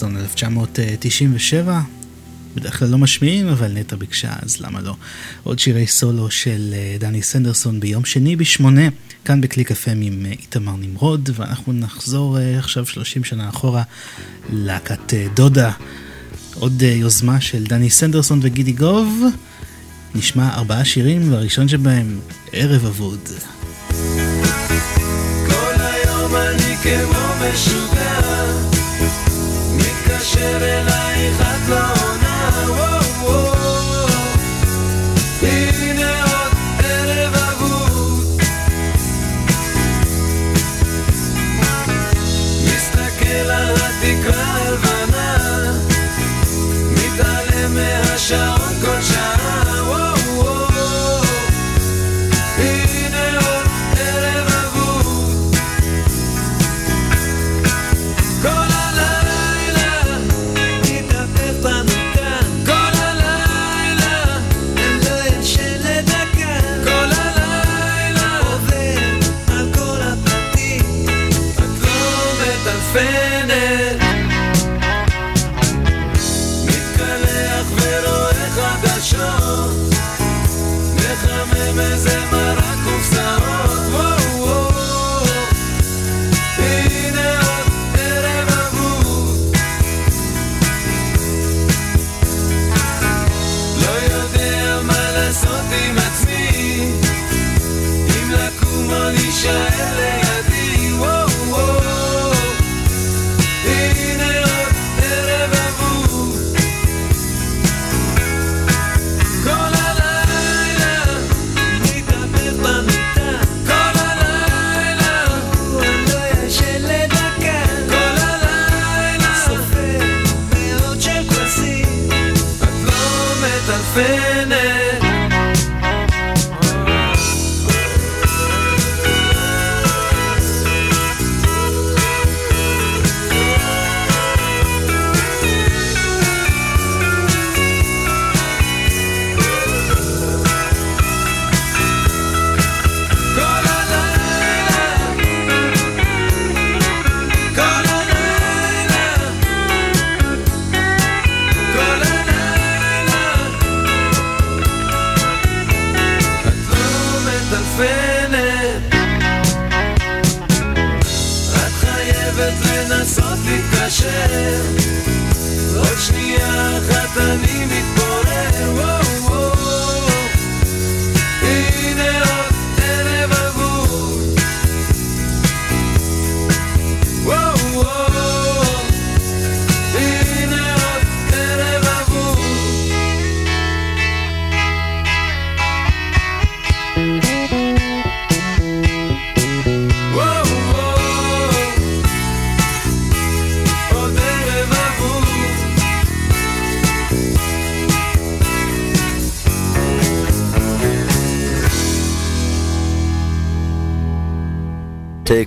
גולדסטון 1997. בדרך כלל לא משמיעים, אבל נטע ביקשה, אז למה לא? עוד שירי סולו של אה, דני סנדרסון ביום שני בשמונה, כאן בקליק FM עם אה, איתמר נמרוד, ואנחנו נחזור אה, עכשיו 30 שנה אחורה להקת דודה. עוד יוזמה של דני סנדרסון וגידי גוב. נשמע ארבעה שירים, והראשון שבהם, ערב אבוד. כל היום אני כמו משוגע אשר אלייך את לא עונה.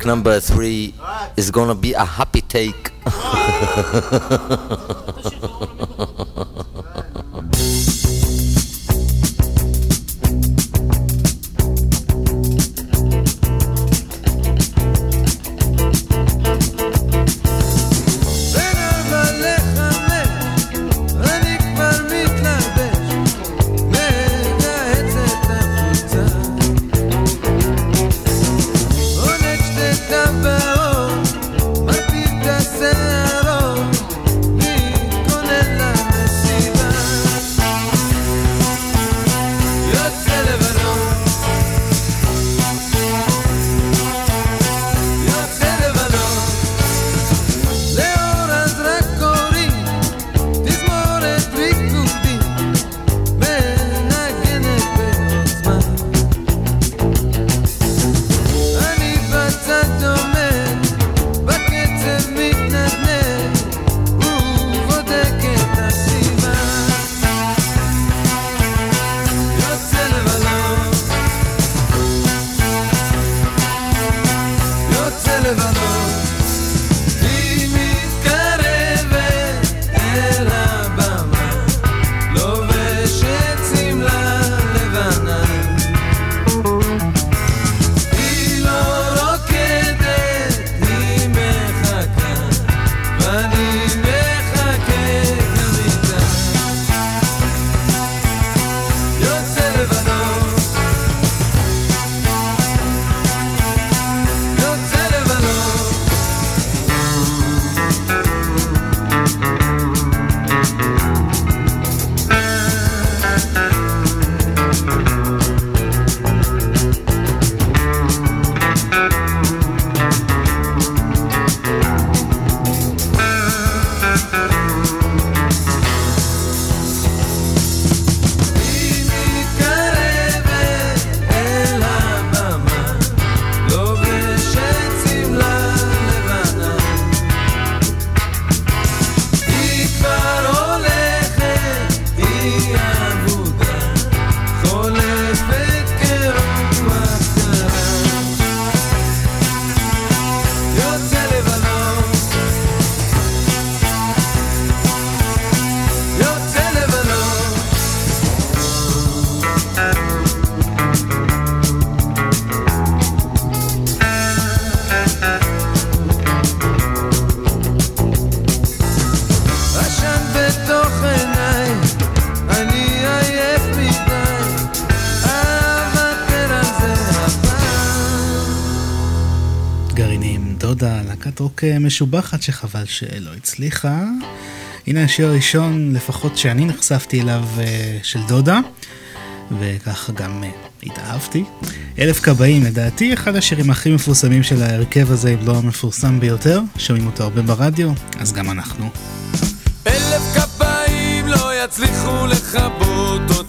Take number three is gonna be a happy take. אה, משובחת שחבל שלא הצליחה. הנה השיר הראשון, לפחות שאני נחשפתי אליו, אה, של דודה, וככה גם אה, התאהבתי. אלף כבאים, לדעתי, אחד השירים הכי מפורסמים של ההרכב הזה, אם לא המפורסם ביותר, שומעים אותו הרבה ברדיו, אז גם אנחנו. אלף כבאים לא יצליחו לכבות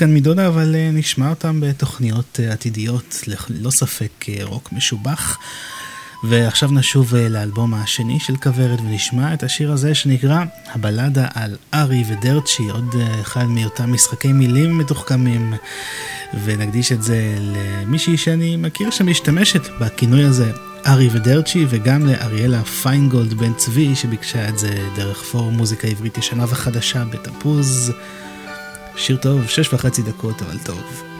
כאן מדודה, אבל אה, נשמע אותם בתוכניות אה, עתידיות, ללא ספק אה, רוק משובח. ועכשיו נשוב לאלבום השני של כוורת ונשמע את השיר הזה שנקרא הבלדה על ארי ודרצ'י, עוד אחד מאותם משחקי מילים מתוחכמים. ונקדיש את זה למישהי שאני מכיר שמשתמשת בכינוי הזה, ארי ודרצ'י, וגם לאריאלה פיינגולד בן צבי שביקשה את זה דרך פורום מוזיקה עברית ישנה וחדשה בתפוז. שיר טוב, שש וחצי דקות, אבל טוב.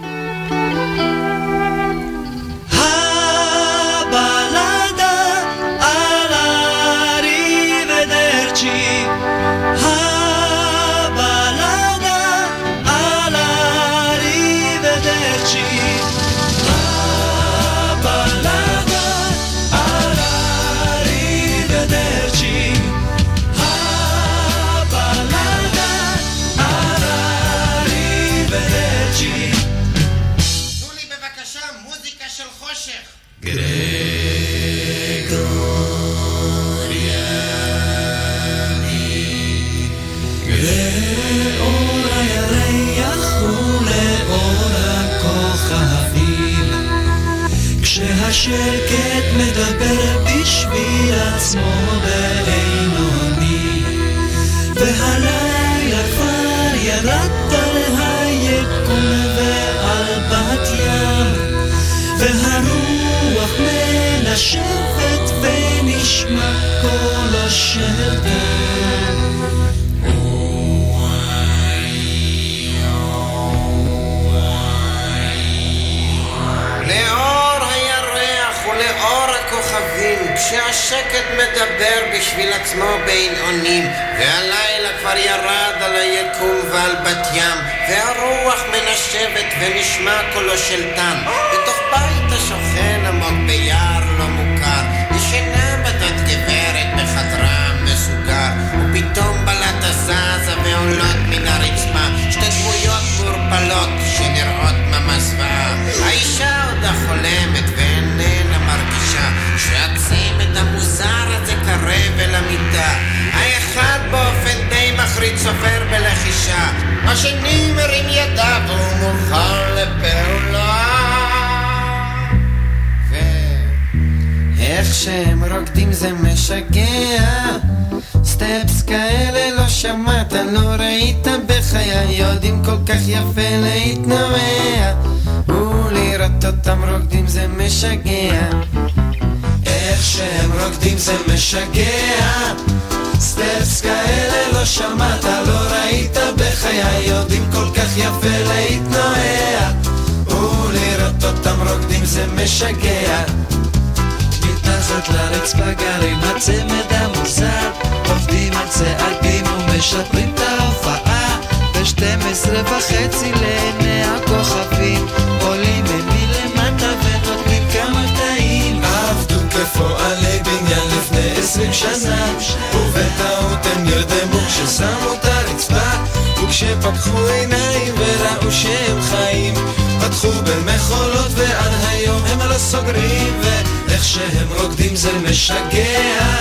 בשביל כשהשקט מדבר בשביל עצמו בין אונים, והלילה כבר ירד על היקום ועל בת ים, והרוח מנשבת ונשמע קולו של טן, בתוך בית השוכן עמוק ביער המיטה. האחד באופן די מחריד סופר בלחישה, השני מרים ידיו והוא לפעולה. איך שהם רוקדים זה משגע סטפס כאלה לא שמעת, לא ראית בחיי יודעים כל כך יפה להתנועע ולראות אותם רוקדים זה משגע איך שהם רוקדים זה משגע. סטפס כאלה לא שמעת, לא ראית בחיי יודעים כל כך יפה להתנועע. ולראות אותם רוקדים זה משגע. מתחת הרצפה גרים הצמד המוסר עובדים על צעדים ומשפרים את ההופעה. ב-12 וחצי לעיני הכוכבים עשרים שנה ובטעות הם נרדמו כששמו את הרצפה וכשפקחו עיניים וראו שהם חיים פתחו במחולות ועד היום הם לא סוגרים ואיך שהם רוקדים זה משגע.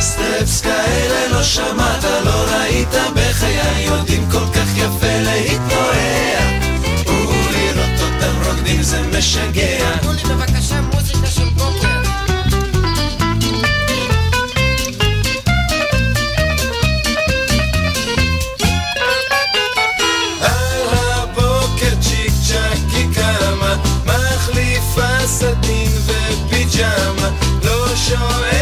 סטפס כאלה לא שמעת, לא ראית בחיי יודעים כל כך יפה להתנועע. ולראות אותם רוקדים זה משגע. תנו לי בבקשה לא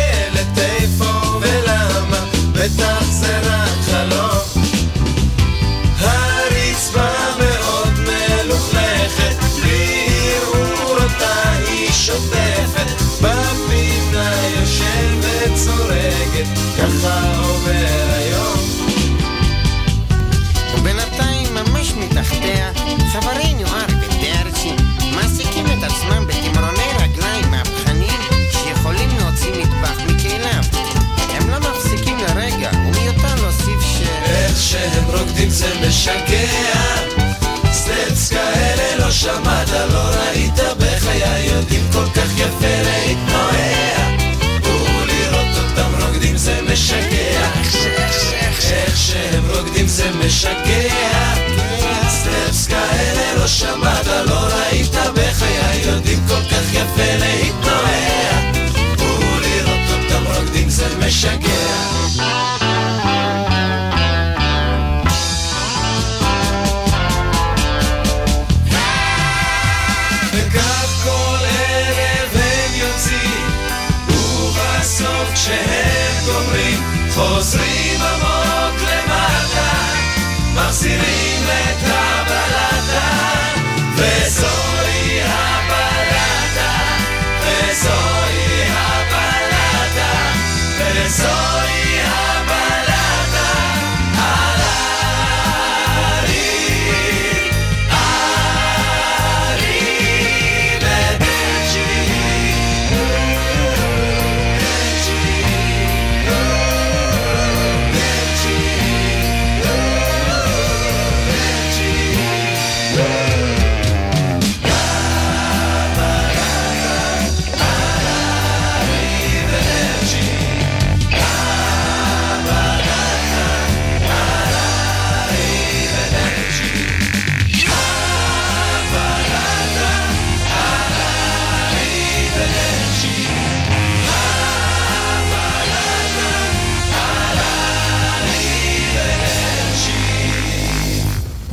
משגע סטפס כאלה לא שמעת, לא ראית בחיי. יודעים כל כך יפה להתנועע. ולראות אותם רוקדים זה משגע. וכך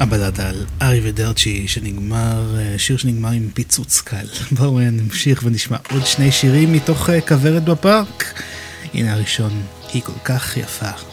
הבלדה על ארי ודרצ'י שנגמר, אה, שיר שנגמר עם פיצוץ קל. בואו אה, נמשיך ונשמע עוד שני שירים מתוך אה, כוורת בפארק. הנה הראשון, היא כל כך יפה.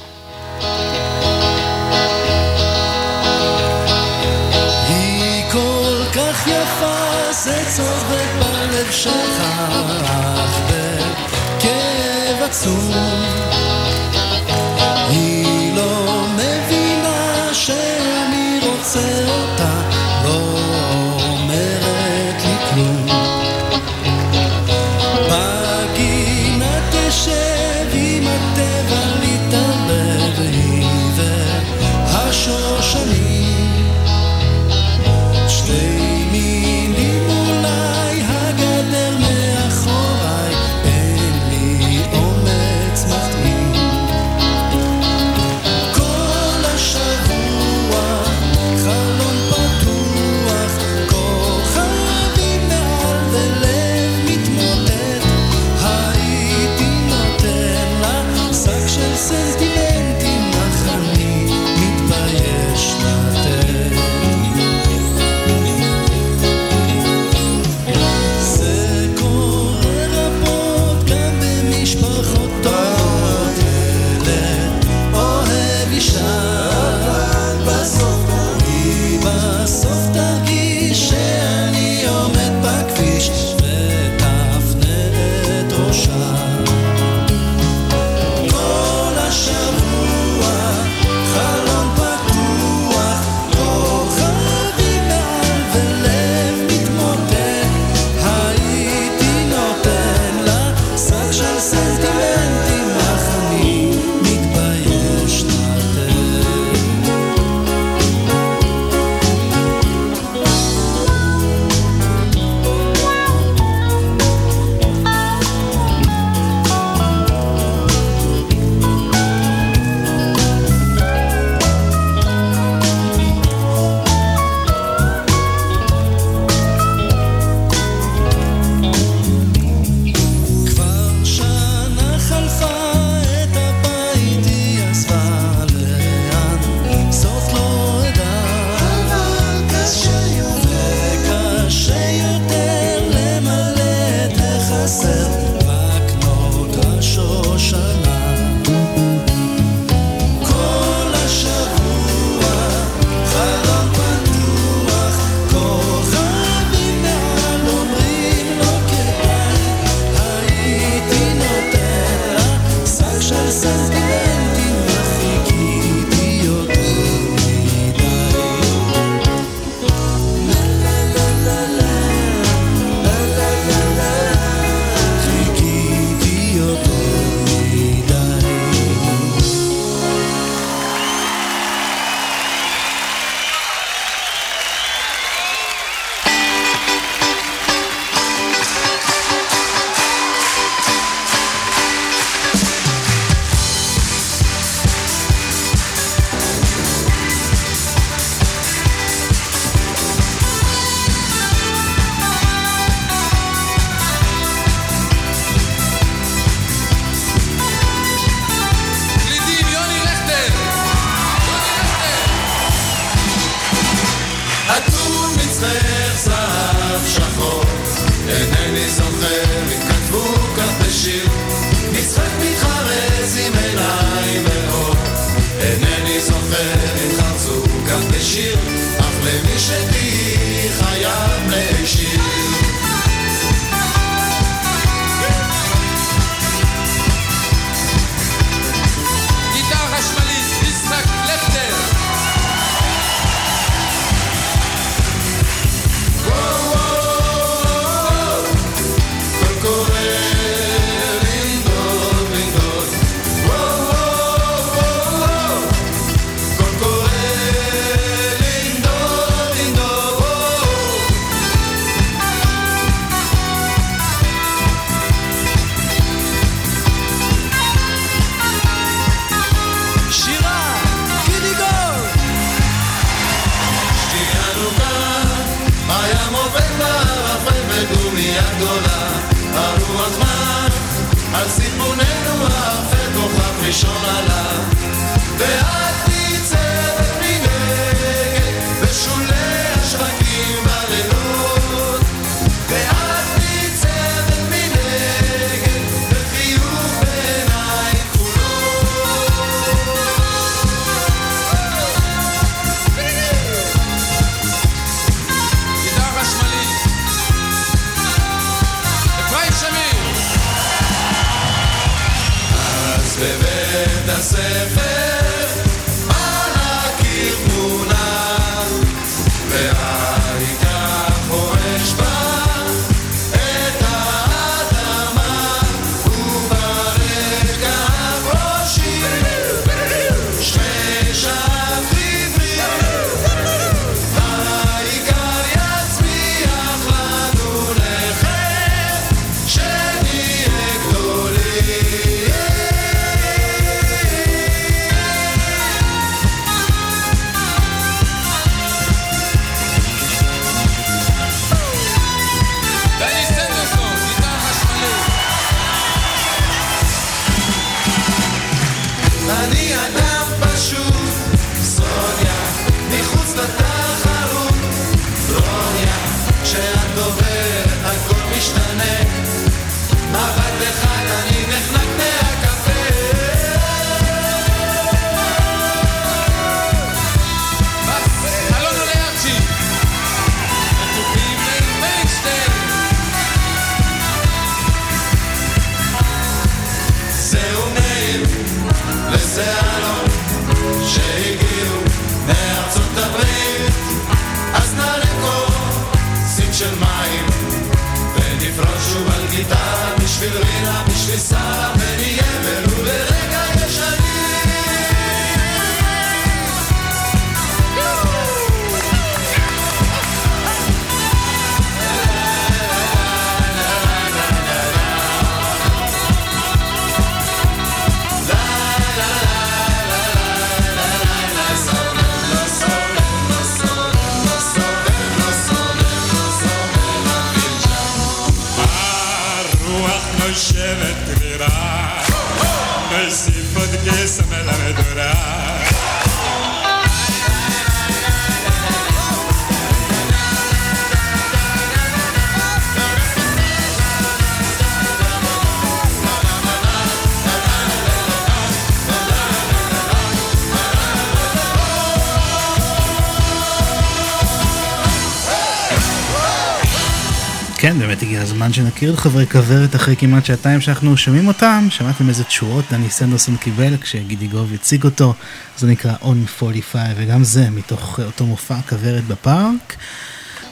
להכיר את חברי כוורת אחרי כמעט שעתיים שאנחנו שומעים אותם, שמעתם איזה תשורות דני סנדרסון קיבל כשגידיגוב הציג אותו, זה נקרא On 45 וגם זה מתוך אה, אותו מופע כוורת בפארק.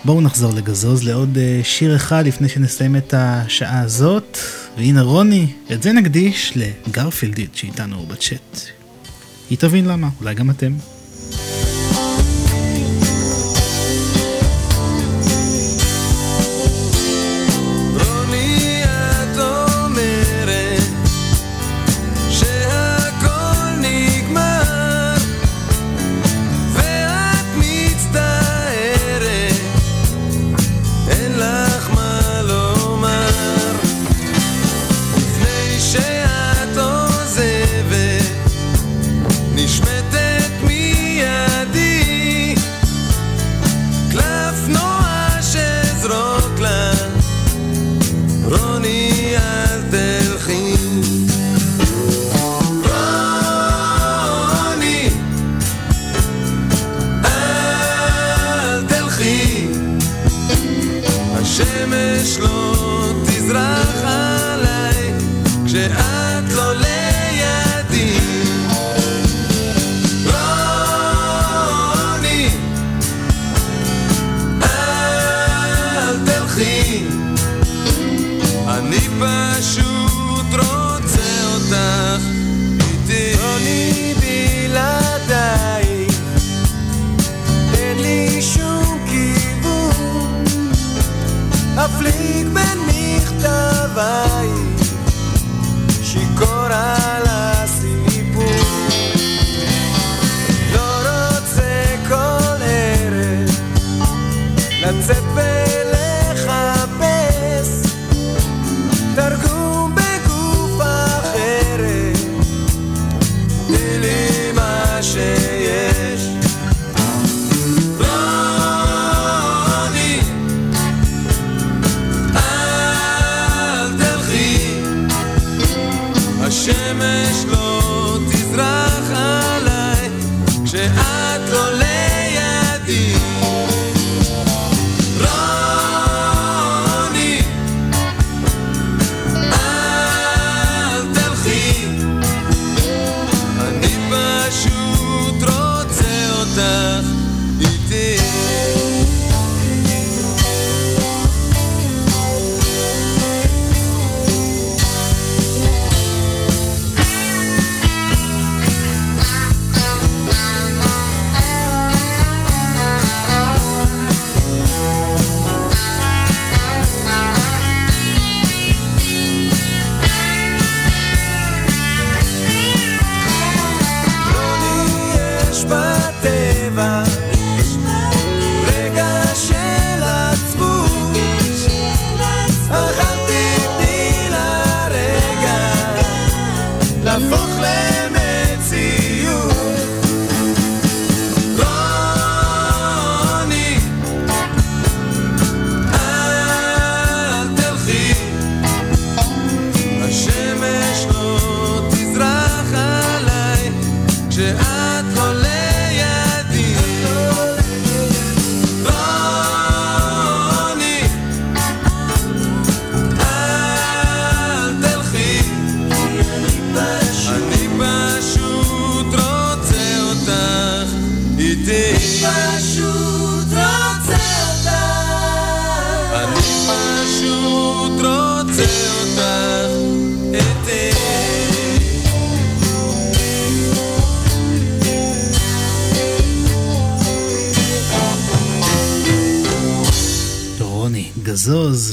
בואו נחזור לגזוז לעוד אה, שיר אחד לפני שנסיים את השעה הזאת, והנה רוני, את זה נקדיש לגרפילדית שאיתנו בצ'אט. היא תבין למה, אולי גם אתם.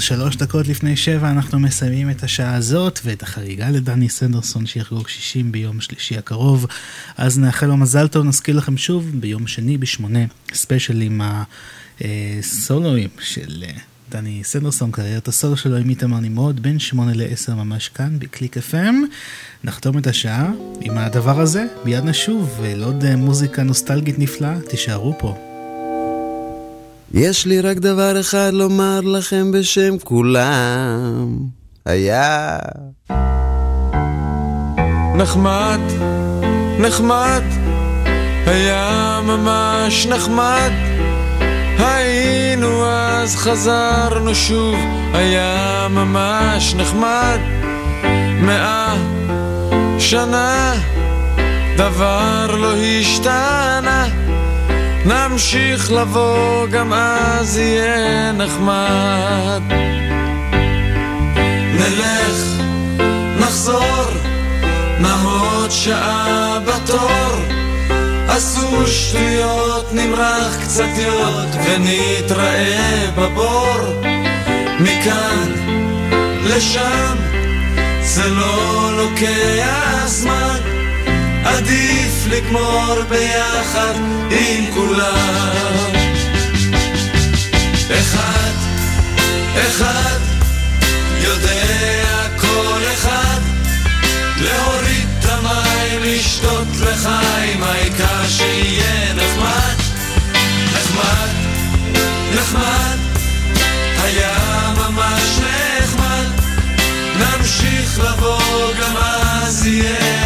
שלוש דקות לפני שבע אנחנו מסיימים את השעה הזאת ואת החגיגה לדני סנדרסון שיחגוג 60 ביום שלישי הקרוב. אז נאחל לו מזל טוב, נזכיר לכם שוב ביום שני בשמונה ספיישל עם הסולואים של אה, דני סנדרסון, קריירת הסולו שלו עם איתמר נמרוד, בין שמונה לעשר ממש כאן בקליק FM. נחתום את השעה עם הדבר הזה, מיד נשוב ולעוד אה, מוזיקה נוסטלגית נפלאה, תישארו פה. יש לי רק דבר אחד לומר לכם בשם כולם. היה... נחמד, נחמד, היה ממש נחמד. היינו אז חזרנו שוב, היה ממש נחמד. מאה שנה, דבר לא השתנה. נמשיך לבוא, גם אז יהיה נחמד. נלך, נחזור, נעמוד שעה בתור. עשו שטויות, נמרח קצת יוד, ונתראה בבור. מכאן לשם, זה לא לוקח זמן. עדיף לגמור ביחד עם כולם. אחד, אחד, יודע כל אחד, להוריד את המים, לשתות לחיים, העיקר שיהיה נחמד, נחמד, נחמד, היה ממש נחמד, נמשיך לבוא גם אז יהיה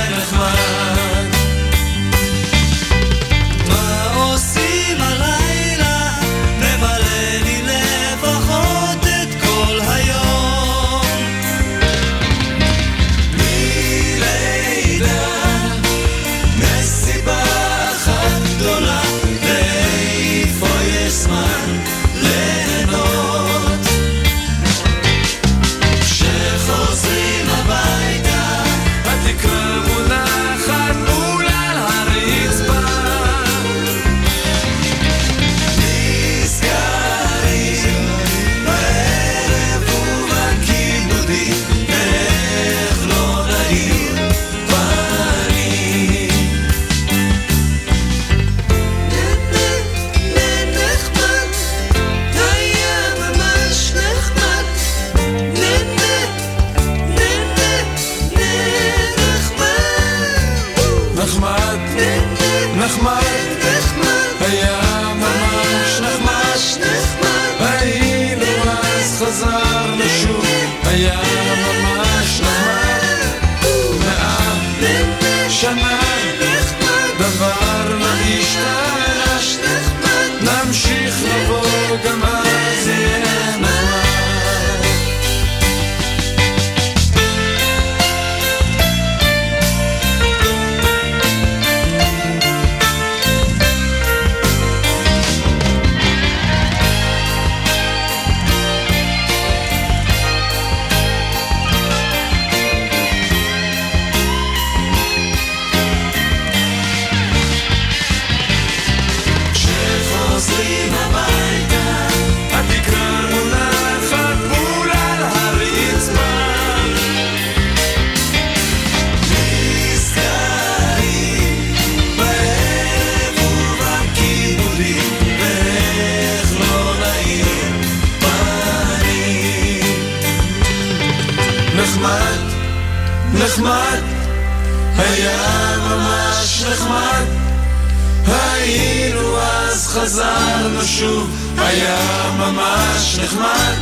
חזרנו שוב, היה ממש נחמד.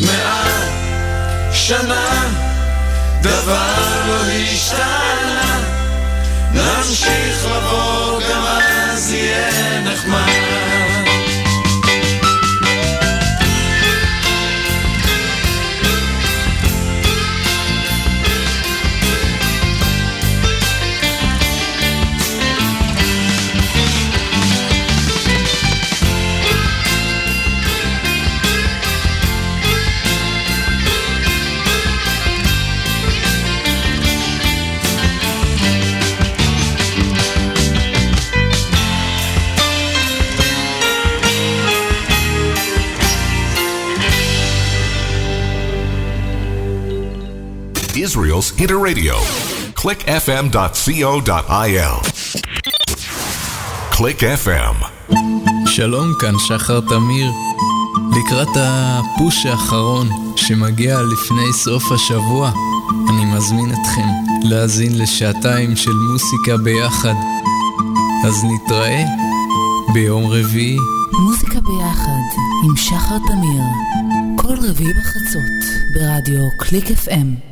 מאה שנה, דבר לא השתנה. נמשיך לבוא, גם אז יהיה נחמד. Israel's Interradio. clickfm.co.il. Click FM. שלום, כאן שחר תמיר. לקראת הפוש האחרון שמגיע לפני סוף השבוע, אני מזמין אתכם להאזין לשעתיים של מוסיקה ביחד. אז נתראה ביום רביעי. מוזיקה ביחד עם שחר תמיר, כל רביעי בחצות ברדיו קליק FM.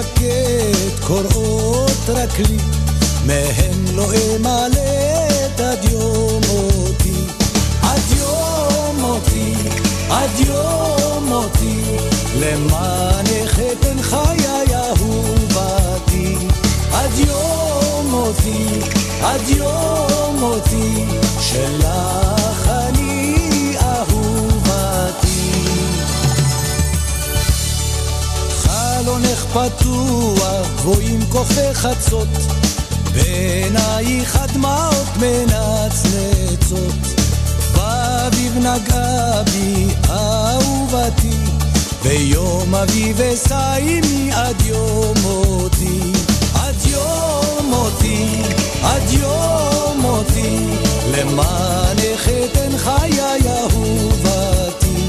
נשקת קוראות רק לי, מהן לא אמלט עד יום מותי. עד יום מותי, עד יום מותי, למענך אתן חיי אהובתי. עד יום מותי, עד יום מותי, שלך אני חלונך פתוח, גבוהים כוכבי חצות, בעינייך הדמעות מנצנצות. באביב נגעה בי אהובתי, ביום אביב אשאימי עד יום מותי. עד יום מותי, עד יום מותי, למענך אתן חיי אהובתי.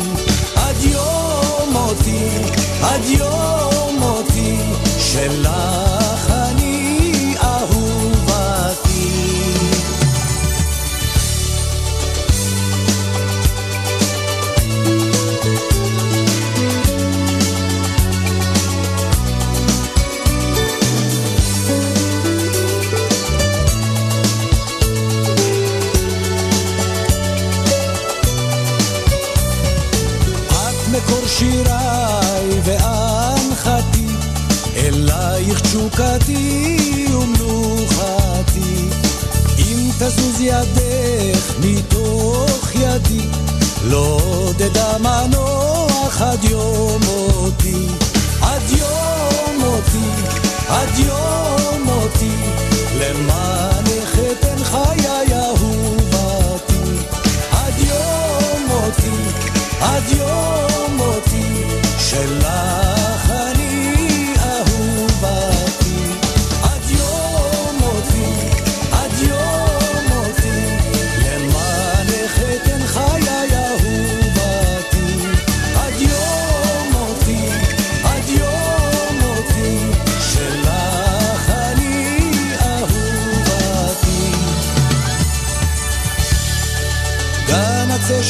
עד יום מותי, עד יום Shelah סוכתי ומנוחתי, אם תזוז ידך מתוך ידי, לא תדע מנוח עד יום מותי, עד יום מותי, עד יום מותי, למען החטן חיי אהובתי, עד יום מותי, עד יום מותי, שלך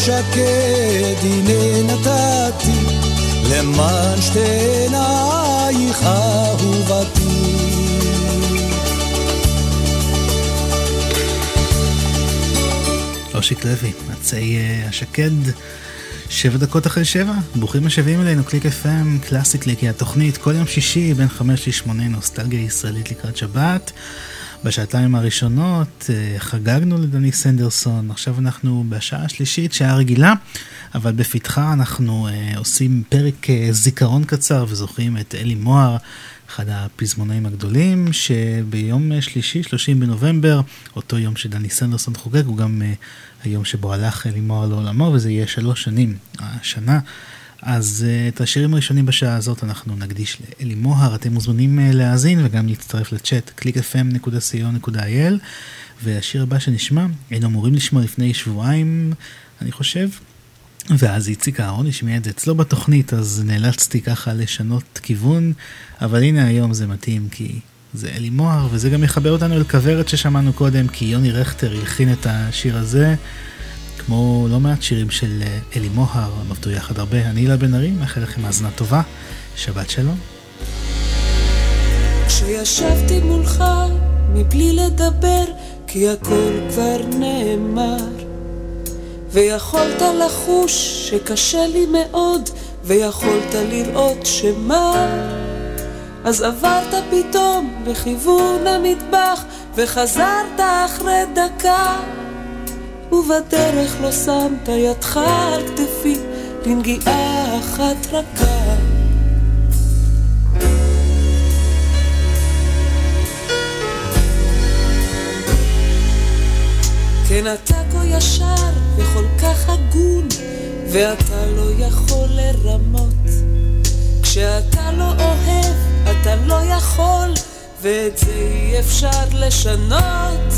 שקד הנה נתתי, למען שתי עינייך אהובתי. אושיק לוי, עצי אה, השקד, שבע דקות אחרי שבע, ברוכים השבים אלינו, קליק FM, קלאסי קליקי התוכנית, כל יום שישי בין חמש לשמונה, נוסטלגיה ישראלית לקראת שבת. בשעתיים הראשונות אה, חגגנו לדני סנדרסון, עכשיו אנחנו בשעה השלישית, שעה רגילה, אבל בפתחה אנחנו אה, עושים פרק אה, זיכרון קצר וזוכרים את אלי מוהר, אחד הפזמונאים הגדולים, שביום שלישי, 30 בנובמבר, אותו יום שדני סנדרסון חוגג, הוא גם היום שבו הלך אלי מוהר לעולמו, וזה יהיה שלוש שנים השנה. אז uh, את השירים הראשונים בשעה הזאת אנחנו נקדיש לאלי מוהר, אתם מוזמנים uh, להאזין וגם להצטרף לצ'אט www.clickfm.co.il והשיר הבא שנשמע, היינו אמורים לשמוע לפני שבועיים, אני חושב, ואז איציק אהרון השמיע את זה אצלו בתוכנית, אז נאלצתי ככה לשנות כיוון, אבל הנה היום זה מתאים כי זה אלי מוהר, וזה גם יחבר אותנו אל כוורת ששמענו קודם, כי יוני רכטר הלחין את השיר הזה. כמו לא מעט שירים של אה, אלי מוהר, הם עבדו יחד הרבה. אני הילה בן ארי, מאחל לכם האזנה טובה, שבת שלום. כשישבתי מולך מבלי לדבר, כי הכל כבר נאמר. ויכולת לחוש שקשה לי מאוד, ויכולת לראות שמה. אז עברת פתאום לכיוון המטבח, וחזרת אחרי דקה. ובדרך לא שמת ידך על כתפי לנגיעה אחת רכה. כן אתה כה ישר וכל כך הגון, ואתה לא יכול לרמות. כשאתה לא אוהב, אתה לא יכול, ואת זה אי אפשר לשנות.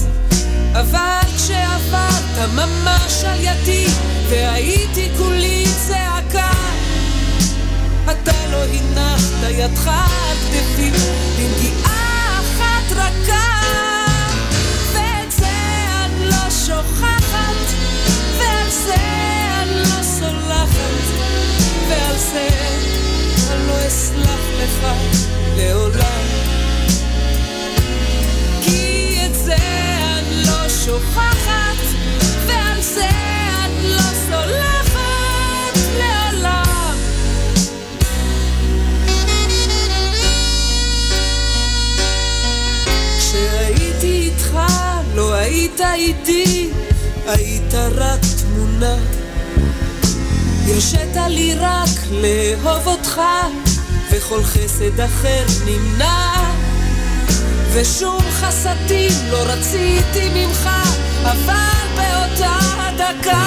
אבל כשעברת ממש על ידי והייתי כולי צעקה אתה לא הנחת ידך על כתפי לנגיעה אחת רכה. ואת זה אני לא שוכחת ועל זה אני לא סולחת ועל זה אני לא אסלח לך לעולם שוכחת, ועל זה את לא סולחת לעולם. כשהייתי איתך לא היית איתי, היית רק תמונה. הרשית לי רק לאהוב אותך, וכל חסד אחר נמנע. ושום חסדים לא רציתי ממך, אבל באותה דקה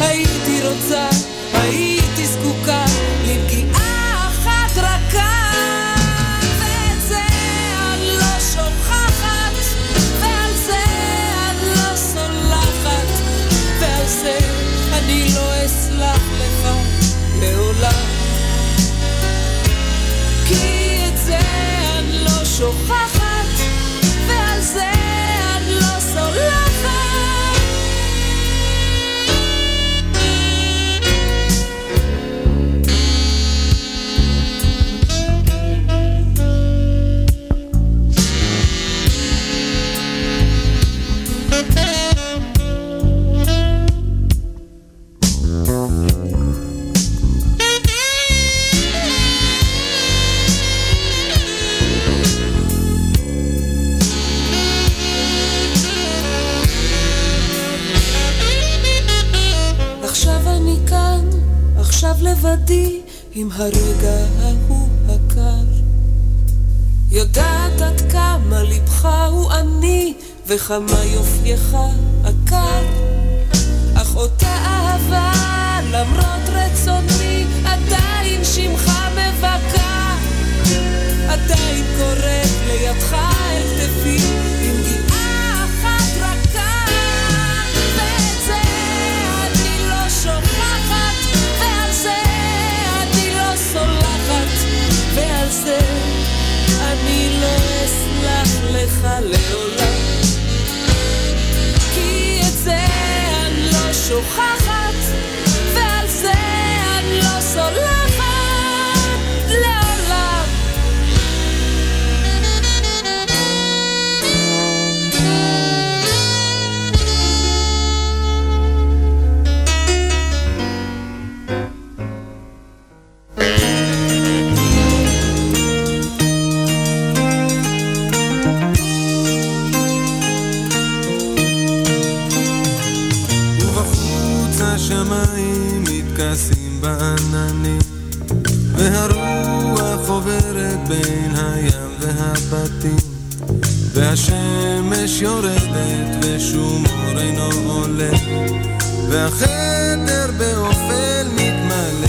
הייתי רוצה, הייתי זקוקה לנגיעה אחת רכה. ואת זה אני לא שוכחת, ועל זה אני לא סולחת, ועל זה אני לא אסלח לבדי עם הרגע ההוא הקר. יודעת עד כמה לבך הוא עני וכמה יופייך עקר. אך אותה אהבה למרות רצוני עדיין שמך מבכה. עדיין קוראת לידך אל כתפי לך לעולם. כי את זה אני לא שוכחת, ועל זה אני לא סולחת והשמש יורדת ושום אור אינו עולה והחדר באופל מתמלא.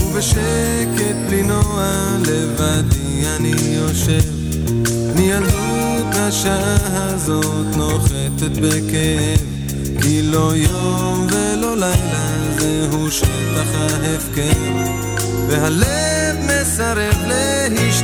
ובשקט בלי נוע לבדי אני יושב מילדות השעה הזאת נוחתת בכאב כי לא יום ולא לילה זהו שטח ההפקר והלב מסרב להשתחרר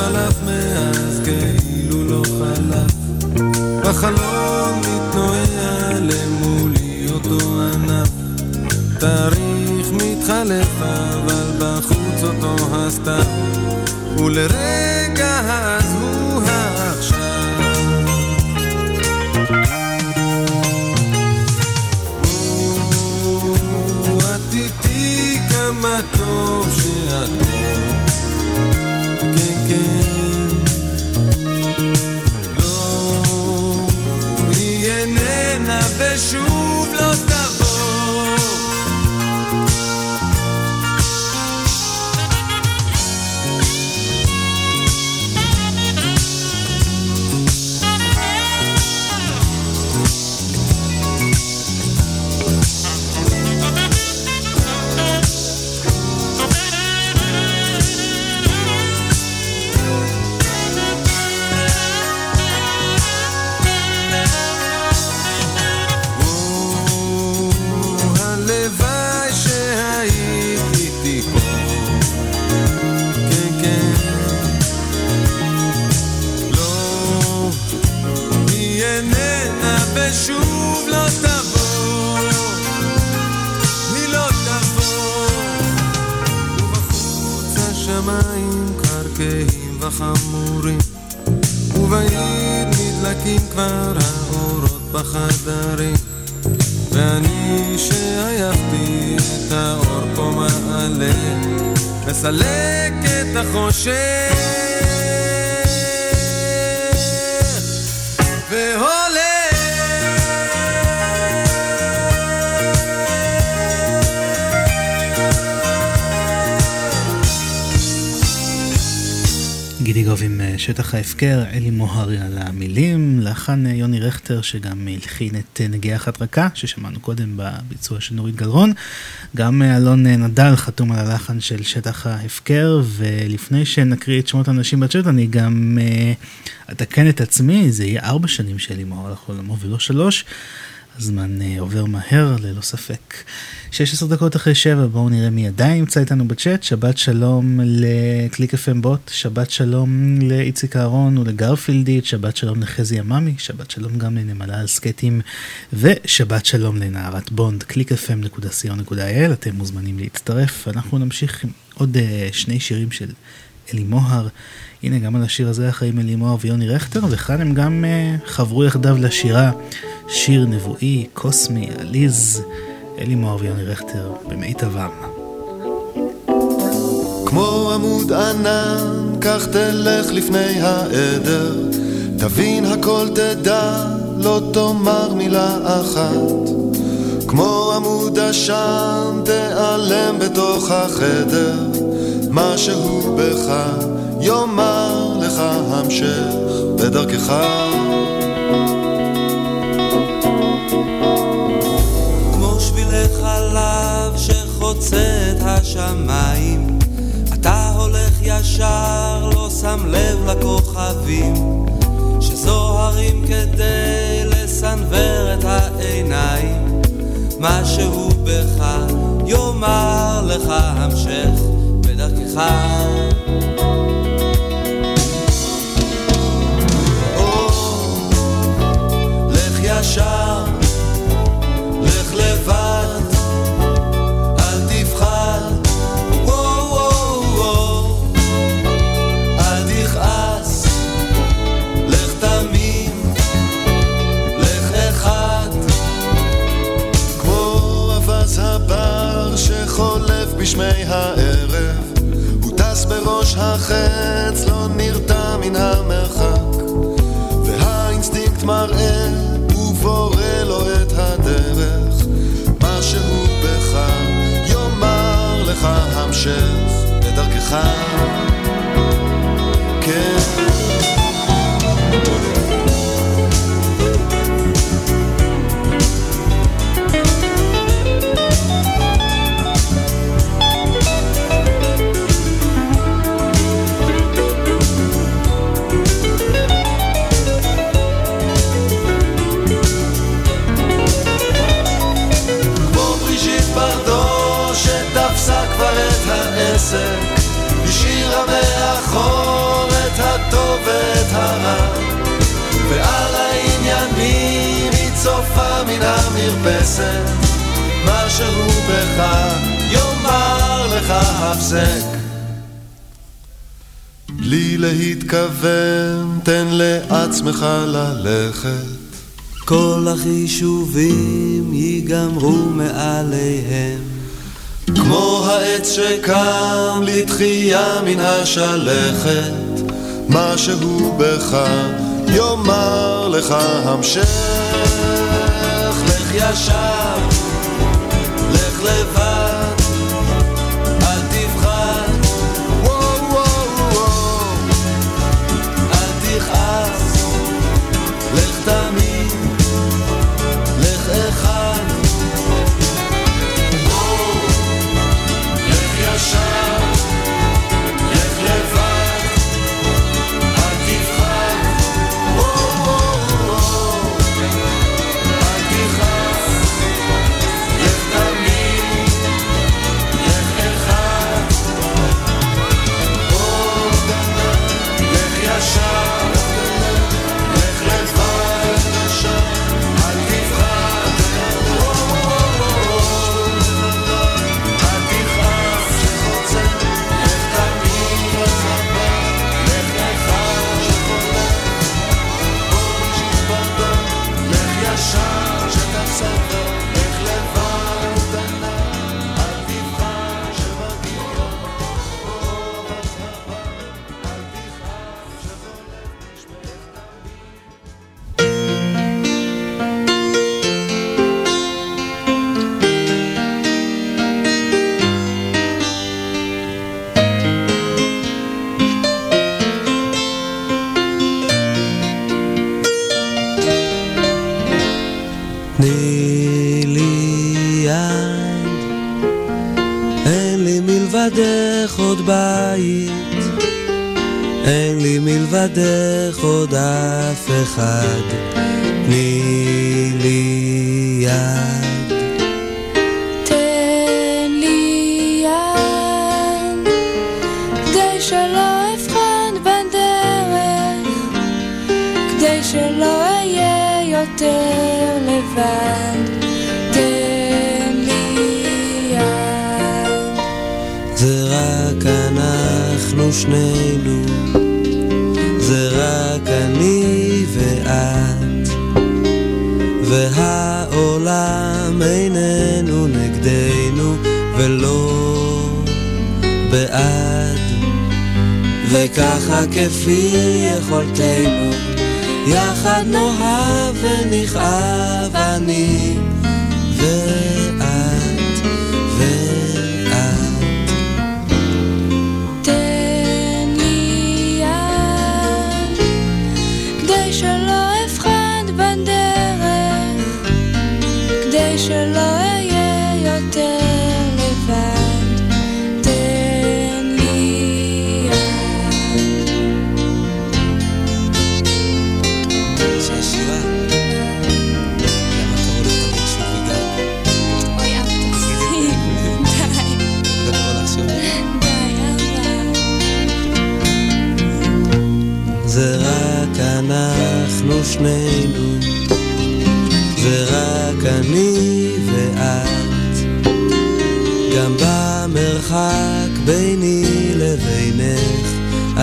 שחלף מאז כאילו לא חלף, בחלום מתנועע למולי אותו ענף. תאריך מתחלף אבל בחוץ אותו הסתיו, ולרגע מסלק את החושך. והולך גוב עם אה, שטח ההפקר, אלי מוהרי על המילים, לחן אה, יוני רכטר שגם הלחין את אה, נגיעה אחת רכה, ששמענו קודם בביצוע של נורית גלרון. גם אלון נדל חתום על הלחן של שטח ההפקר, ולפני שנקריא את שמות האנשים בצ'אט, אני גם אתקן את עצמי, זה יהיה ארבע שנים שאלי מוהר הלך לעולמו ולא שלוש. הזמן אה, עובר מהר, ללא ספק. 16 דקות אחרי שבע, בואו נראה מי עדיין נמצא איתנו בצ'אט. שבת שלום לקליק FM בוט, שבת שלום לאיציק אהרון ולגרפילדית, שבת שלום לחזי עממי, שבת שלום גם לנמלה על סקטים, ושבת שלום לנערת בונד, www.clickfm.co.il, אתם מוזמנים להצטרף. אנחנו נמשיך עם עוד uh, שני שירים של אלי מוהר. הנה, גם על השיר הזה אחראים אלי מוהר ויוני רכטר, וכאן הם גם uh, חברו יחדיו לשירה שיר נבואי, קוסמי, עליז, אלי מוהר ויוני רכטר במיטבם. כמו עמוד ענן, כך תלך לפני העדר, תבין הכל תדע, לא תאמר מילה אחת. כמו עמוד עשן, תיעלם בתוך החדר, משהו בך יאמר לך המשך בדרכך. כמו שבילי חלב שחוצה את השמיים, אתה הולך ישר, לא שם לב לכוכבים, שזוהרים כדי לסנוור את העיניים. משהו בך יאמר לך המשך בדרכך. בשמי הערב, הוא טס בראש החץ, לא נרתע מן המרחק, והאינסטינקט מראה, הוא בורא לו את הדרך, משהו בך יאמר לך המשך בדרכך. ואת הרע ועל העניינים היא צופה מן המרפסת. משהו בך יאמר לך הפסק. בלי להתכוון תן לעצמך ללכת. כל החישובים ייגמרו מעליהם. כמו העץ שקם לתחייה מן השלכת, משהו בך יאמר לך המשך. לך ישר, בית, אין לי מלבדך עוד אף אחד. תני לי יד. שלא אהיה יותר לבד. שנינו, זה רק אני ואת, והעולם איננו נגדנו ולא בעד, וככה כפי יכולתנו, יחד נאהב ונכאב אני ואת כדי שלא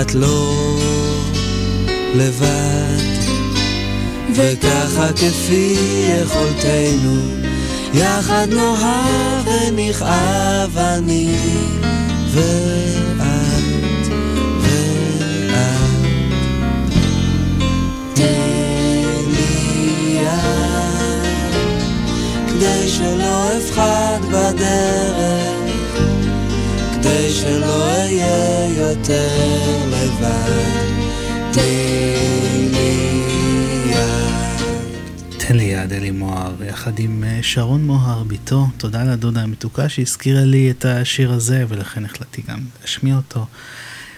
את לא לבד. וככה כפי יכולתנו, יחד נאהב ונכאב אני ואת ואת. תן לי יד, כדי שלא אבחן בדרך, שלא אהיה יותר לבד. תן לי יד. אלי מוהר, יחד עם אה, שרון מוהר, בתו. תודה לדודה המתוקה שהזכירה לי את השיר הזה, ולכן החלטתי גם להשמיע אותו.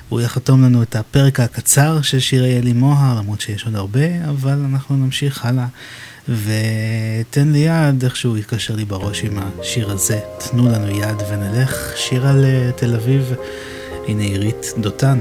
הוא יחתום לנו את הפרק הקצר של שירי אלי מוהר, למרות שיש עוד הרבה, אבל אנחנו נמשיך הלאה. ותן לי יד, איכשהו יתקשר לי בראש עם השיר הזה, תנו לנו יד ונלך. שיר על תל אביב, הנה עירית דותן.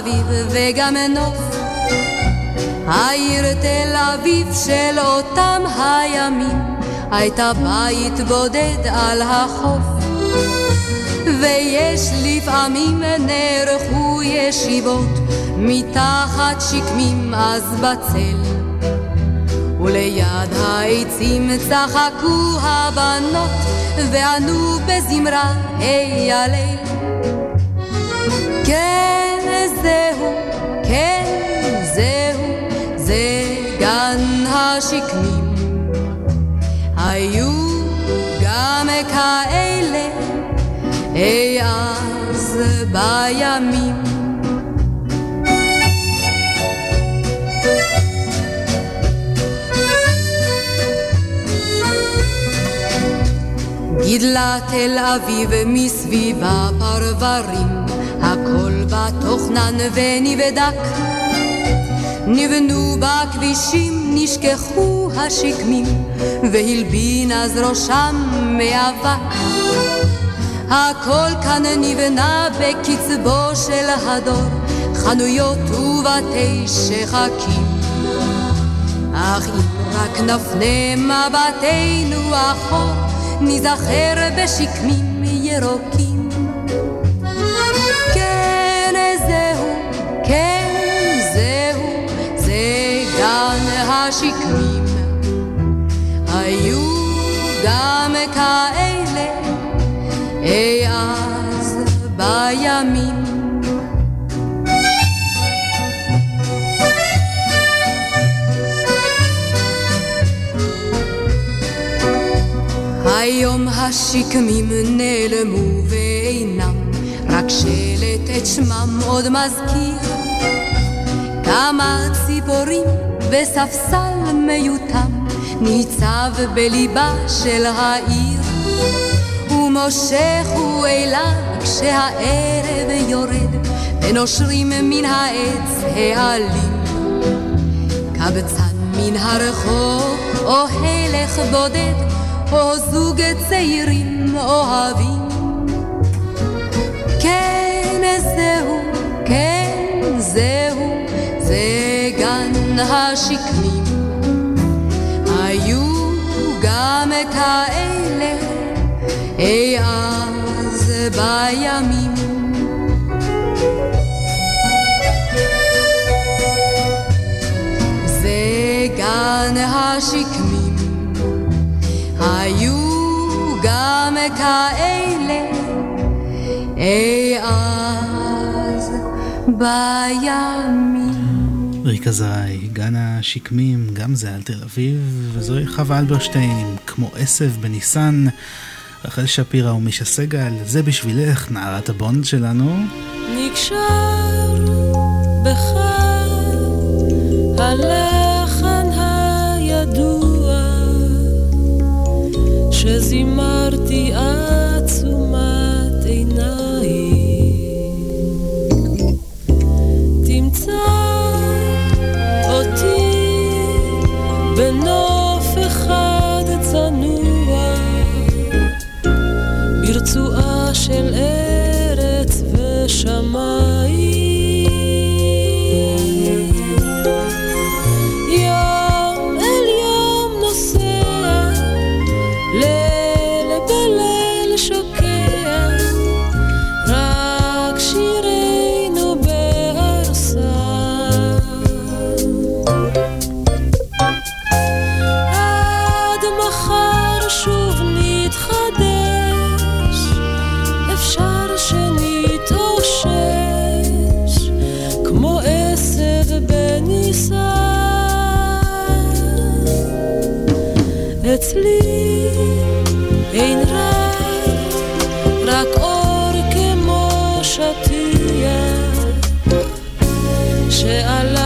מסביב וגם נוף. העיר תל אביב של אותם הימים, הייתה בית בודד על החוף. ויש לפעמים נערכו ישיבות, מתחת שקמים אז בצל. וליד העצים צחקו הבנות וענו בזמרה היי הליל. כן השקמים. היו גם כאלה אי אז בימים. גידלה תל אביב מסביב הפרברים, הכל בתוכנן ונבדק. נבנו בכבישים, נשכחו השקמים, והלבין אז ראשם מאבק. הכל כאן נבנה בקצבו של הדור, חנויות ובתי שחקים. אך אם רק נפנה מבטנו אחור, ניזכר בשקמים ירוקים. כן, זהו, כן, גן השקמים. היו גם כאלה אי אז בימים. היום השקמים נעלמו ואינם, רק שלט את שמם עוד מזכיר. כמה ציפורים וספסל מיותם ניצב בליבה של העיר. ומושך הוא אליו כשהערב יורד, ונושרים מן העץ העלים. קבצן מן הרחוב או הלך בודד או זוג צעירים אוהבים. גן השקמים. היו גם כאלה אי אז בימים. זה גן השקמים. היו גם כאלה אי אז בימים. גן השקמים, גם זה על תל אביב, וזוהי חווה אלברשטיין כמו עשב בניסן, רחל שפירא ומישה סגל, זה בשבילך, נערת הבונד שלנו. נקשר בך הלחן הידוע שזימרתי עצומת שעליו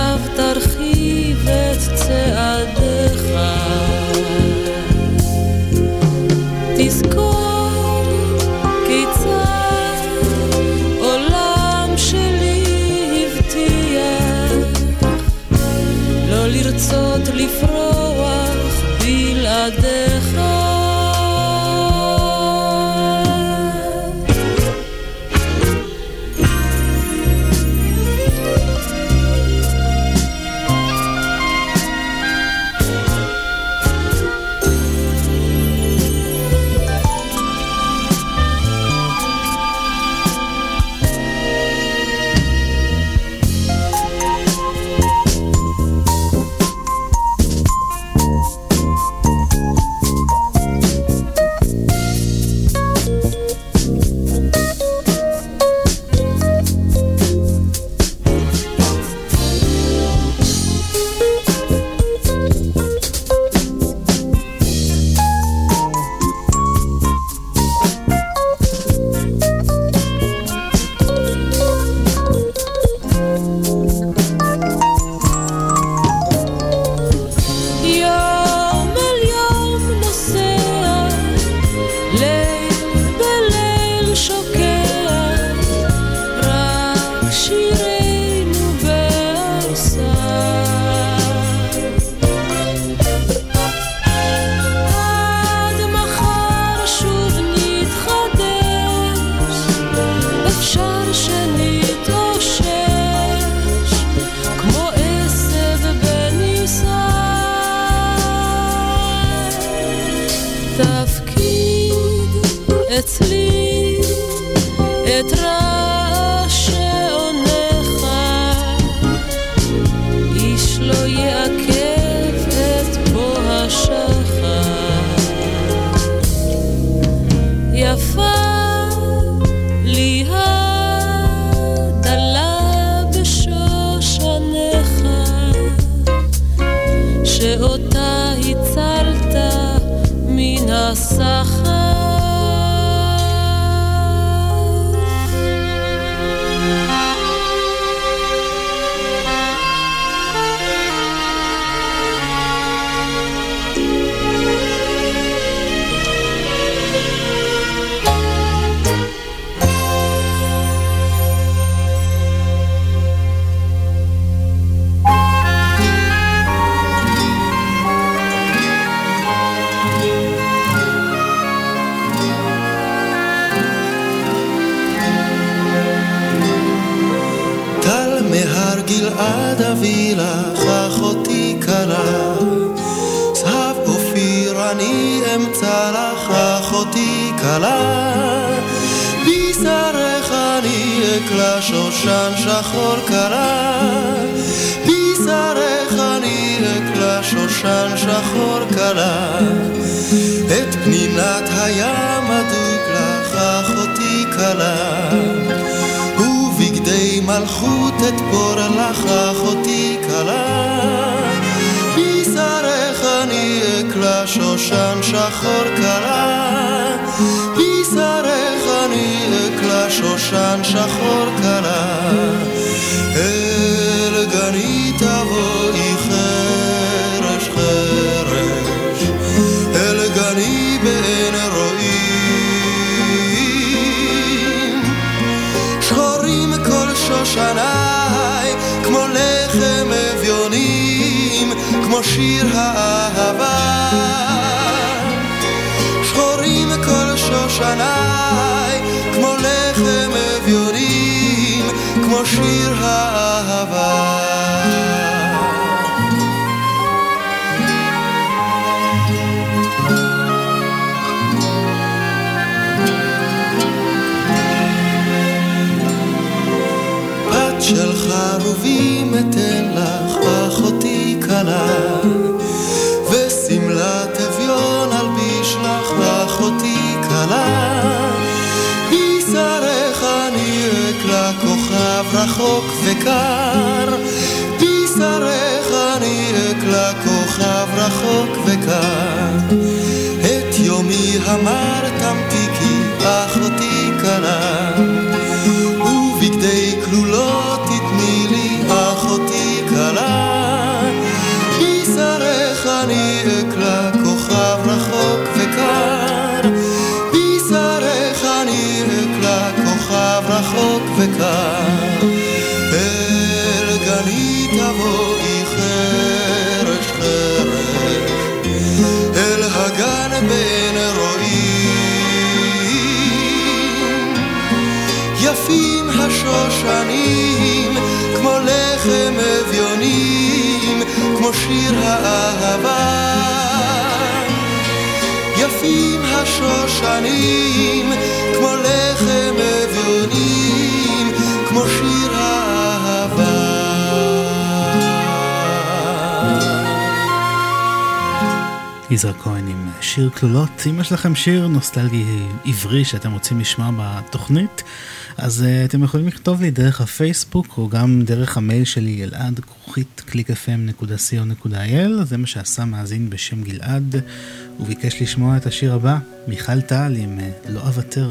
השושנים, כמו לחם אביונים, כמו שיר אהבה. יזהר כהן עם שיר כלולות. אם יש לכם שיר נוסטלגי עברי שאתם רוצים לשמוע בתוכנית, אז uh, אתם יכולים לכתוב לי דרך הפייסבוק או גם דרך המייל שלי אלעד כרוכית קליק.fm.co.il, זה מה שעשה מאזין בשם גלעד הוא ביקש לשמוע את השיר הבא, מיכל טל עם אה, לא אוותר.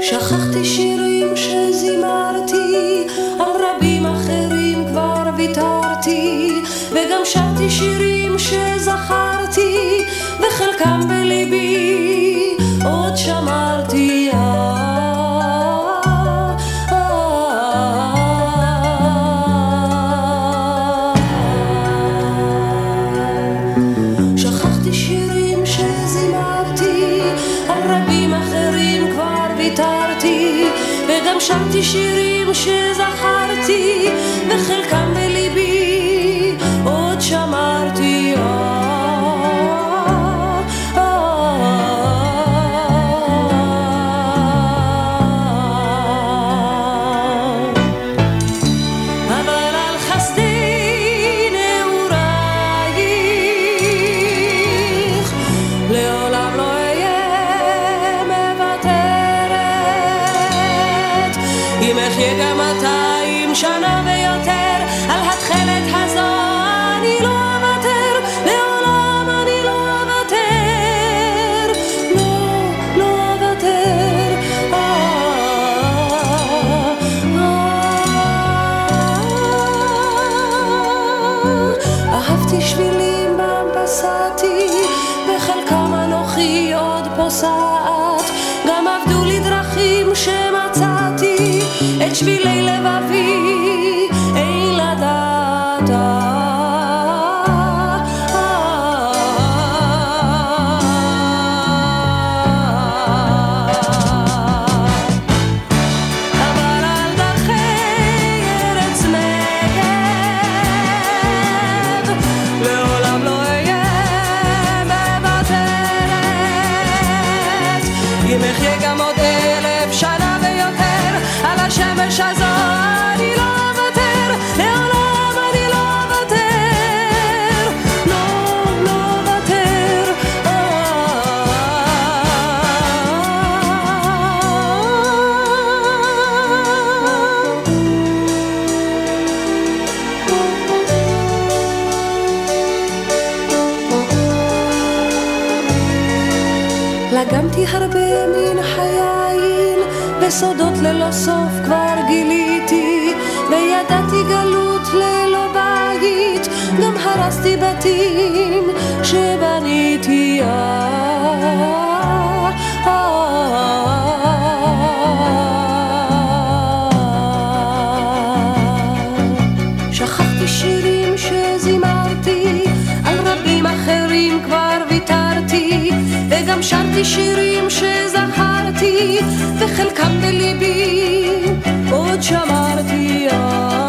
שכחתי שירים שזימרתי, על רבים אחרים כבר ויתרתי, וגם שרתי שירים שזכרתי, וחלקם בלי... גם שרתי שירים שזכרתי, וחלקם בליבי עוד שמרתי אה.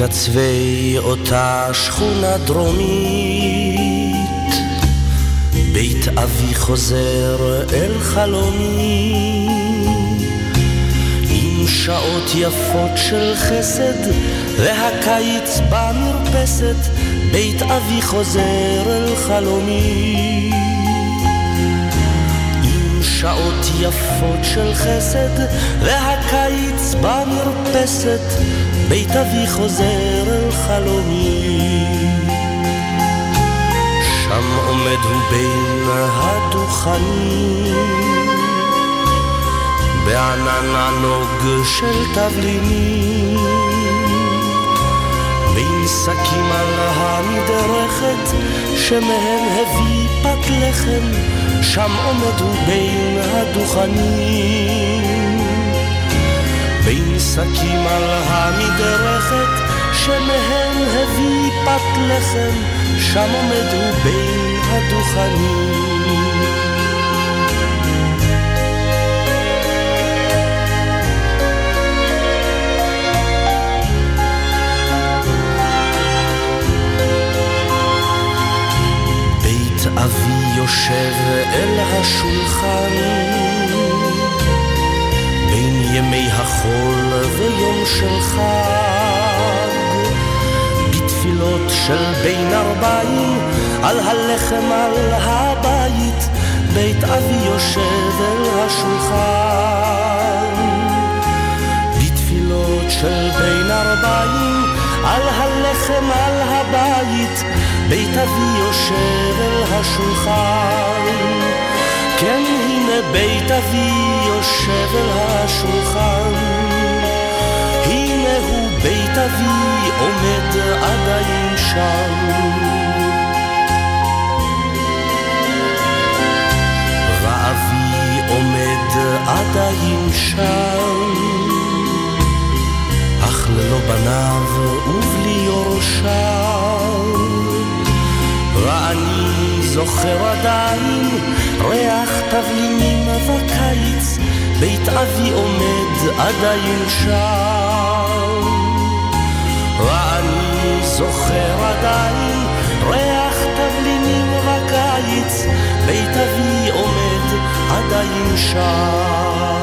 מקצווי אותה שכונה דרומית. בית אבי חוזר אל חלומי. עם שעות יפות של חסד והקיץ במרפסת בית אבי חוזר אל חלומי יפות של חסד והקיץ במרפסת בית אבי חוזר אל חלומי. שם עומד הוא בין הדוכנים בענן ענוג של תבלינים. בין שקים על המדרכת שמהם הביא פת לחם שם עומד הוא בין הדוכנים. בין שקים על המדרכת שמהם הביא פת לחם שם עומד הוא בין הדוכנים. אבי יושב אל השולחן בין ימי החול ויום של חג. בתפילות של בין ארבעים על הלחם על הבית בית אבי יושב אל השולחן. בתפילות של בין ארבעים על הלחם על הבית בית אבי יושב אל השולחן. כן הנה בית אבי יושב אל השולחן. הנה הוא בית אבי עומד עדיין שם. ואבי עומד עדיין שם. אך ללא בניו ובלי יורשיו ואני זוכר עדיין ריח תבלינים בקיץ, בית אבי עומד עדיין שם. ואני זוכר עדיין ריח תבלינים בקיץ, בית אבי עומד עדיין שם.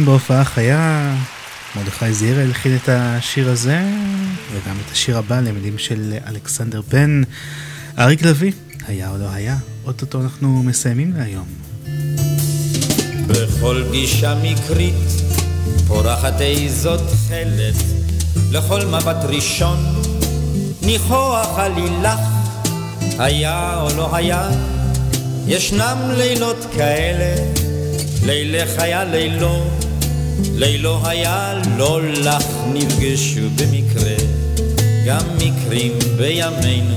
עופרים בהופעה חיה. מרדכי זעירה הלחין את השיר הזה, וגם את השיר הבא למילים של אלכסנדר בן. אריק לביא, היה או לא היה, אוטוטו אנחנו מסיימים להיום. בכל פגישה מקרית פורחת איזו תכלת, לכל מבט ראשון ניחוח עלילך, היה או לא היה, ישנם לילות כאלה, לילך היה לילו, לילו היה לא לך, נפגשו במקרה, גם מקרים בימינו,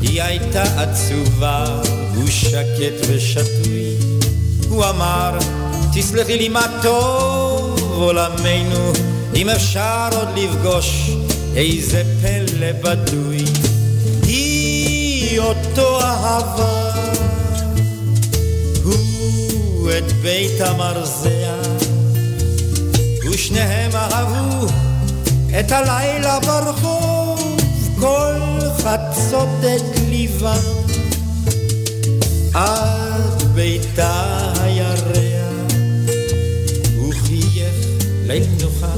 היא הייתה עצובה, הוא שקט ושתוי, הוא אמר, תסלחי לי מה טוב עולמנו, אם אפשר עוד לפגוש איזה פלא בדוי. היא אותו אהבה, הוא את בית המרזח, ושניהם אהבו את הלילה ברחוב, כל חצות את ליבם. עד ביתה הירח, הוא חייך ליל מנוחה,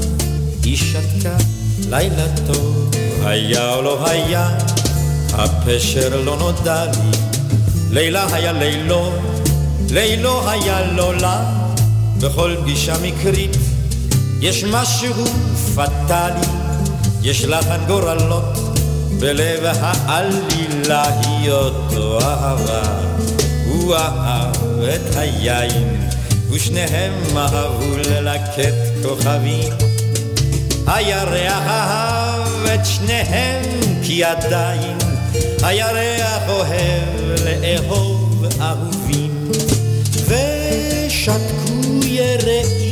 היא שתקה לילה טוב, היה או לא היה, הפשר לא נודע לי, לילה היה לילו, לילו היה לא לה, בכל פגישה מקרית יש משהו פטאלי, יש לחן גורלות, בלב העלילה היא אותו אהבה, הוא אהב את היין, ושניהם אהבו ללקט כוכבים. הירח אהב את שניהם כי עדיין הירח אוהב לאהוב אהובים ושתקו יראים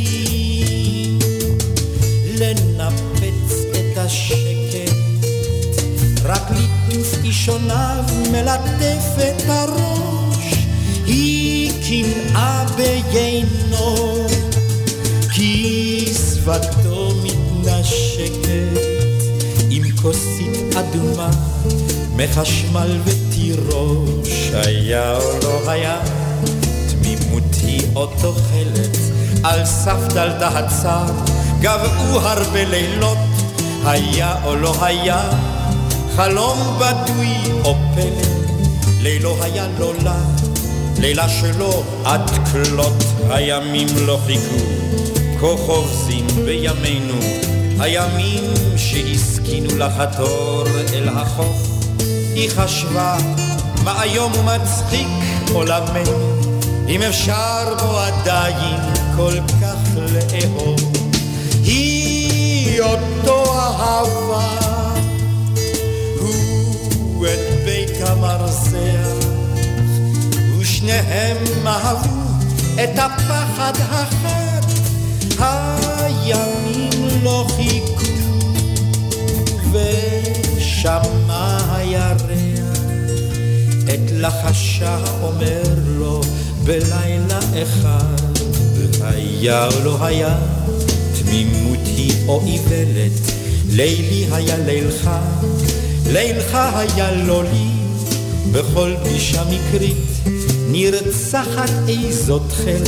אישוניו מלטף את הראש היא קנאה ביינו כי שפתו מתנשקת עם כוסית אדומה מחשמל ותירוש היה או לא היה תמימות היא אותו חלת על סף דלתה הצר גבעו הרבה לילות היה או לא היה חלום בדוי או פלא לילו היה לא לה לילה שלו עד כלות הימים לא חיכו. כה חובזים בימינו הימים שהסכינו לחתור אל החוף. היא חשבה מה היום ומצחיק עולמנו אם אפשר בו עדיין כל כך לאהוב. היא אותו אהבה הוא את בית המרזח ושניהם אהבו את הפחד החד הימים לא חיכו ושמע הירח את לחשה אומר לו בלילה אחד היה או לא היה תמימות היא או איוולת לילי היה לילך לילך היה לא לי בכל פגישה מקרית נרצחת איזו תכלת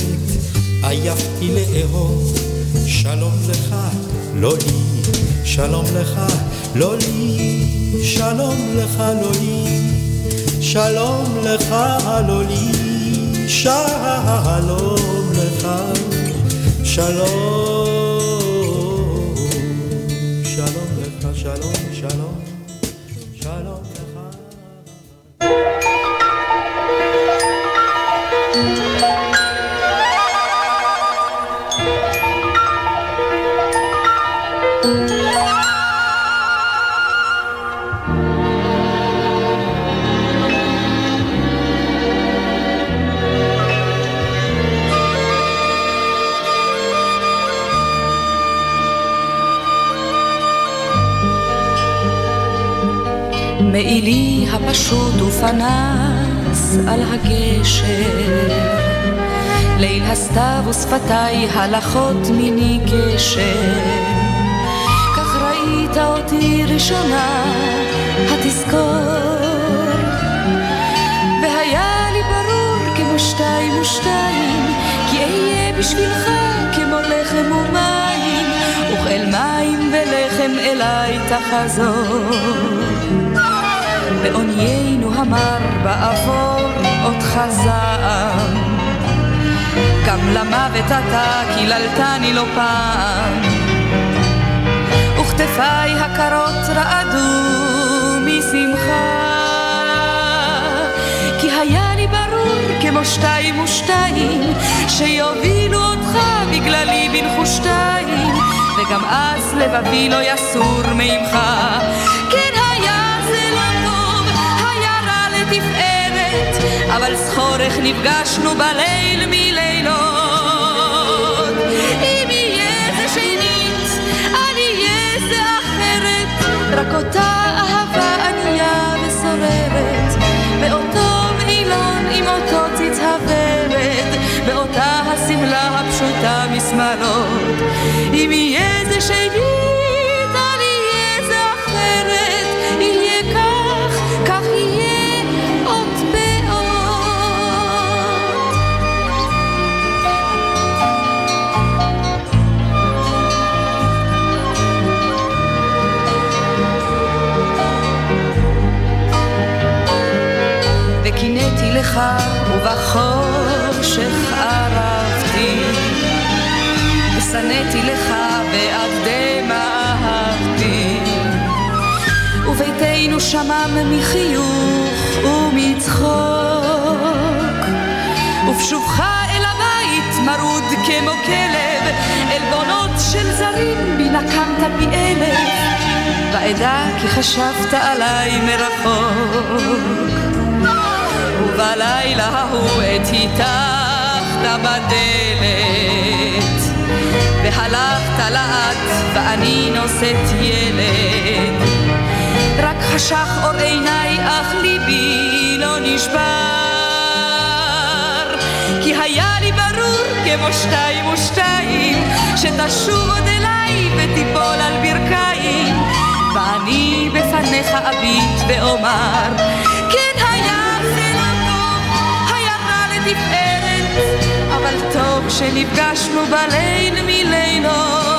עייפתי לאהוב שלום לך לא לי שלום לך לא לי שלום לך לא לי. שלום לך לא לי שלום לך שלום ופנס על הגשר. ליל הסתיו ושפתיי הלכות מיני גשר. כך ראית אותי ראשונה התזכור. והיה לי ברור כמו שתיים ושתיים כי אהיה בשבילך כמו לחם ומים, וכאל מים ולחם אליי תחזור. בעוניינו המר בעבור אותך זעם. גם למוות אתה קיללתני לא פעם, וכתפיי הקרות רעדו משמחה. כי היה לי ברור כמו שתיים ושתיים, שיובילו אותך בגללי בנחושתיים, וגם אז לבבי לא יסור מעמך. כן אבל זכורך נפגשנו בליל מלילות. אם יהיה זה שנית, אל יהיה זה אחרת, רק אותה אהבה ענייה ושוררת, באותו מעילון עם אותו ציץ הוורד, באותה השמלה הפשוטה משמאלות. אם יהיה זה שנית, שמם מחיוך ומצחוק. ובשובך אל הבית מרוד כמו כלב עלבונות של זרים בי פי אלף. ואדע כי חשבת עליי מרחוק. ובלילה ההוא עת היתכת בדלת. והלכת לאט ואני נושאת ילד חשך אור עיניי אך ליבי לא נשבר. כי היה לי ברור כמו שתיים ושתיים שתשוב עוד אליי ותיפול על ברכיים. ואני בפניך אביט ואומר כן היה זה לא טוב, היה רע לתפארת אבל טוב שנפגשנו בליל מלילות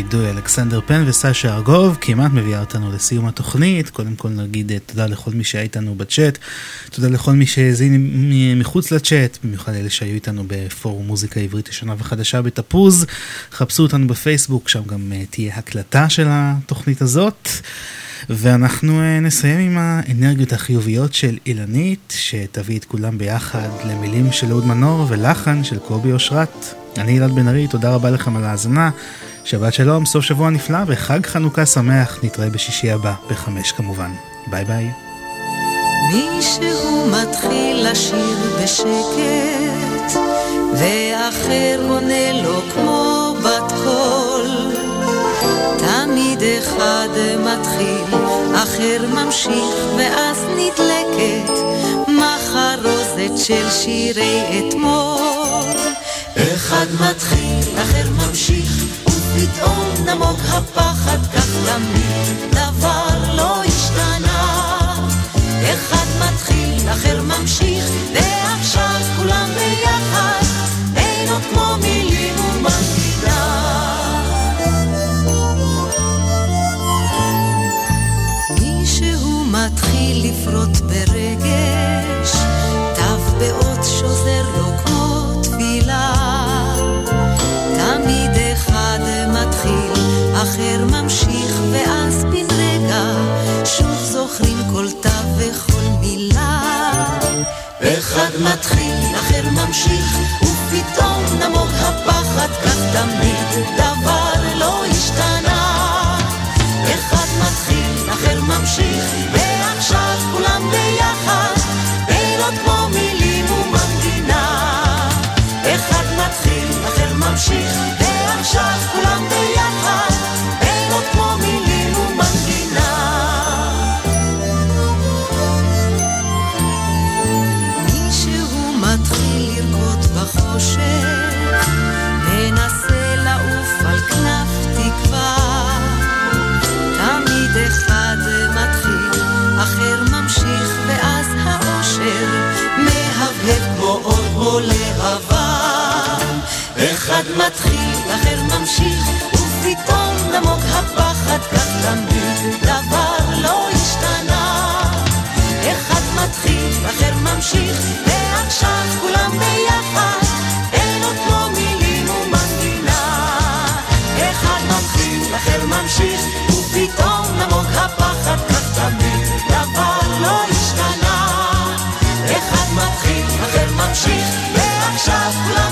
וידוי אלכסנדר פן וסשה ארגוב כמעט מביאה אותנו לסיום התוכנית. קודם כל נגיד אה, תודה לכל מי שהיה איתנו בצ'אט, תודה לכל מי שהאזין מחוץ לצ'אט, במיוחד אלה שהיו איתנו בפורום מוזיקה עברית ישנה וחדשה בתפוז. חפשו אותנו בפייסבוק, שם גם אה, תהיה הקלטה של התוכנית הזאת. ואנחנו אה, נסיים עם האנרגיות החיוביות של אילנית, שתביא את כולם ביחד למילים של אהוד מנור ולחן של קובי אושרת. אני אלעד בן ארי, תודה רבה לכם על ההאזנה. שבת שלום, סוף שבוע נפלא וחג חנוכה שמח. נתראה בשישי הבא, בחמש כמובן. ביי ביי. מישהו מתחיל לשיר בשקט, ואחר עונה לו כמו בת קול. תמיד אחד מתחיל, אחר ממשיך, ואז נדלקת מחרוזת של שירי אתמול. אחד מתחיל, אחר ממשיך, ופתאום נמוג הפחד, כך תמיד דבר לא השתנה. אחד מתחיל, אחר ממשיך, ועכשיו כולם ביחד, אין עוד כמו מילים ומנגינה. מישהו מתחיל לפרוט ברגש, אחד מתחיל, אחר ממשיך, ופתאום נמוג הפחד, כך תמיד דבר לא השתנה. אחד מתחיל, אחר ממשיך, ועכשיו כולם ביחד, פעילות כמו מילים ומנגינה. אחד מתחיל, אחר ממשיך, ועכשיו כולם... אחד מתחיל, אחר ממשיך, ופתאום נמוג הפחד, כך תמיד דבר לא השתנה. אחד מתחיל, אחר ממשיך, ועכשיו כולם ביחד, אין עוד כמו מילים ומנגינה. אחד מתחיל, אחר ממשיך, ופתאום נמוג הפחד, כך תמיד דבר לא השתנה. אחד מתחיל, אחר ממשיך, ועכשיו כולם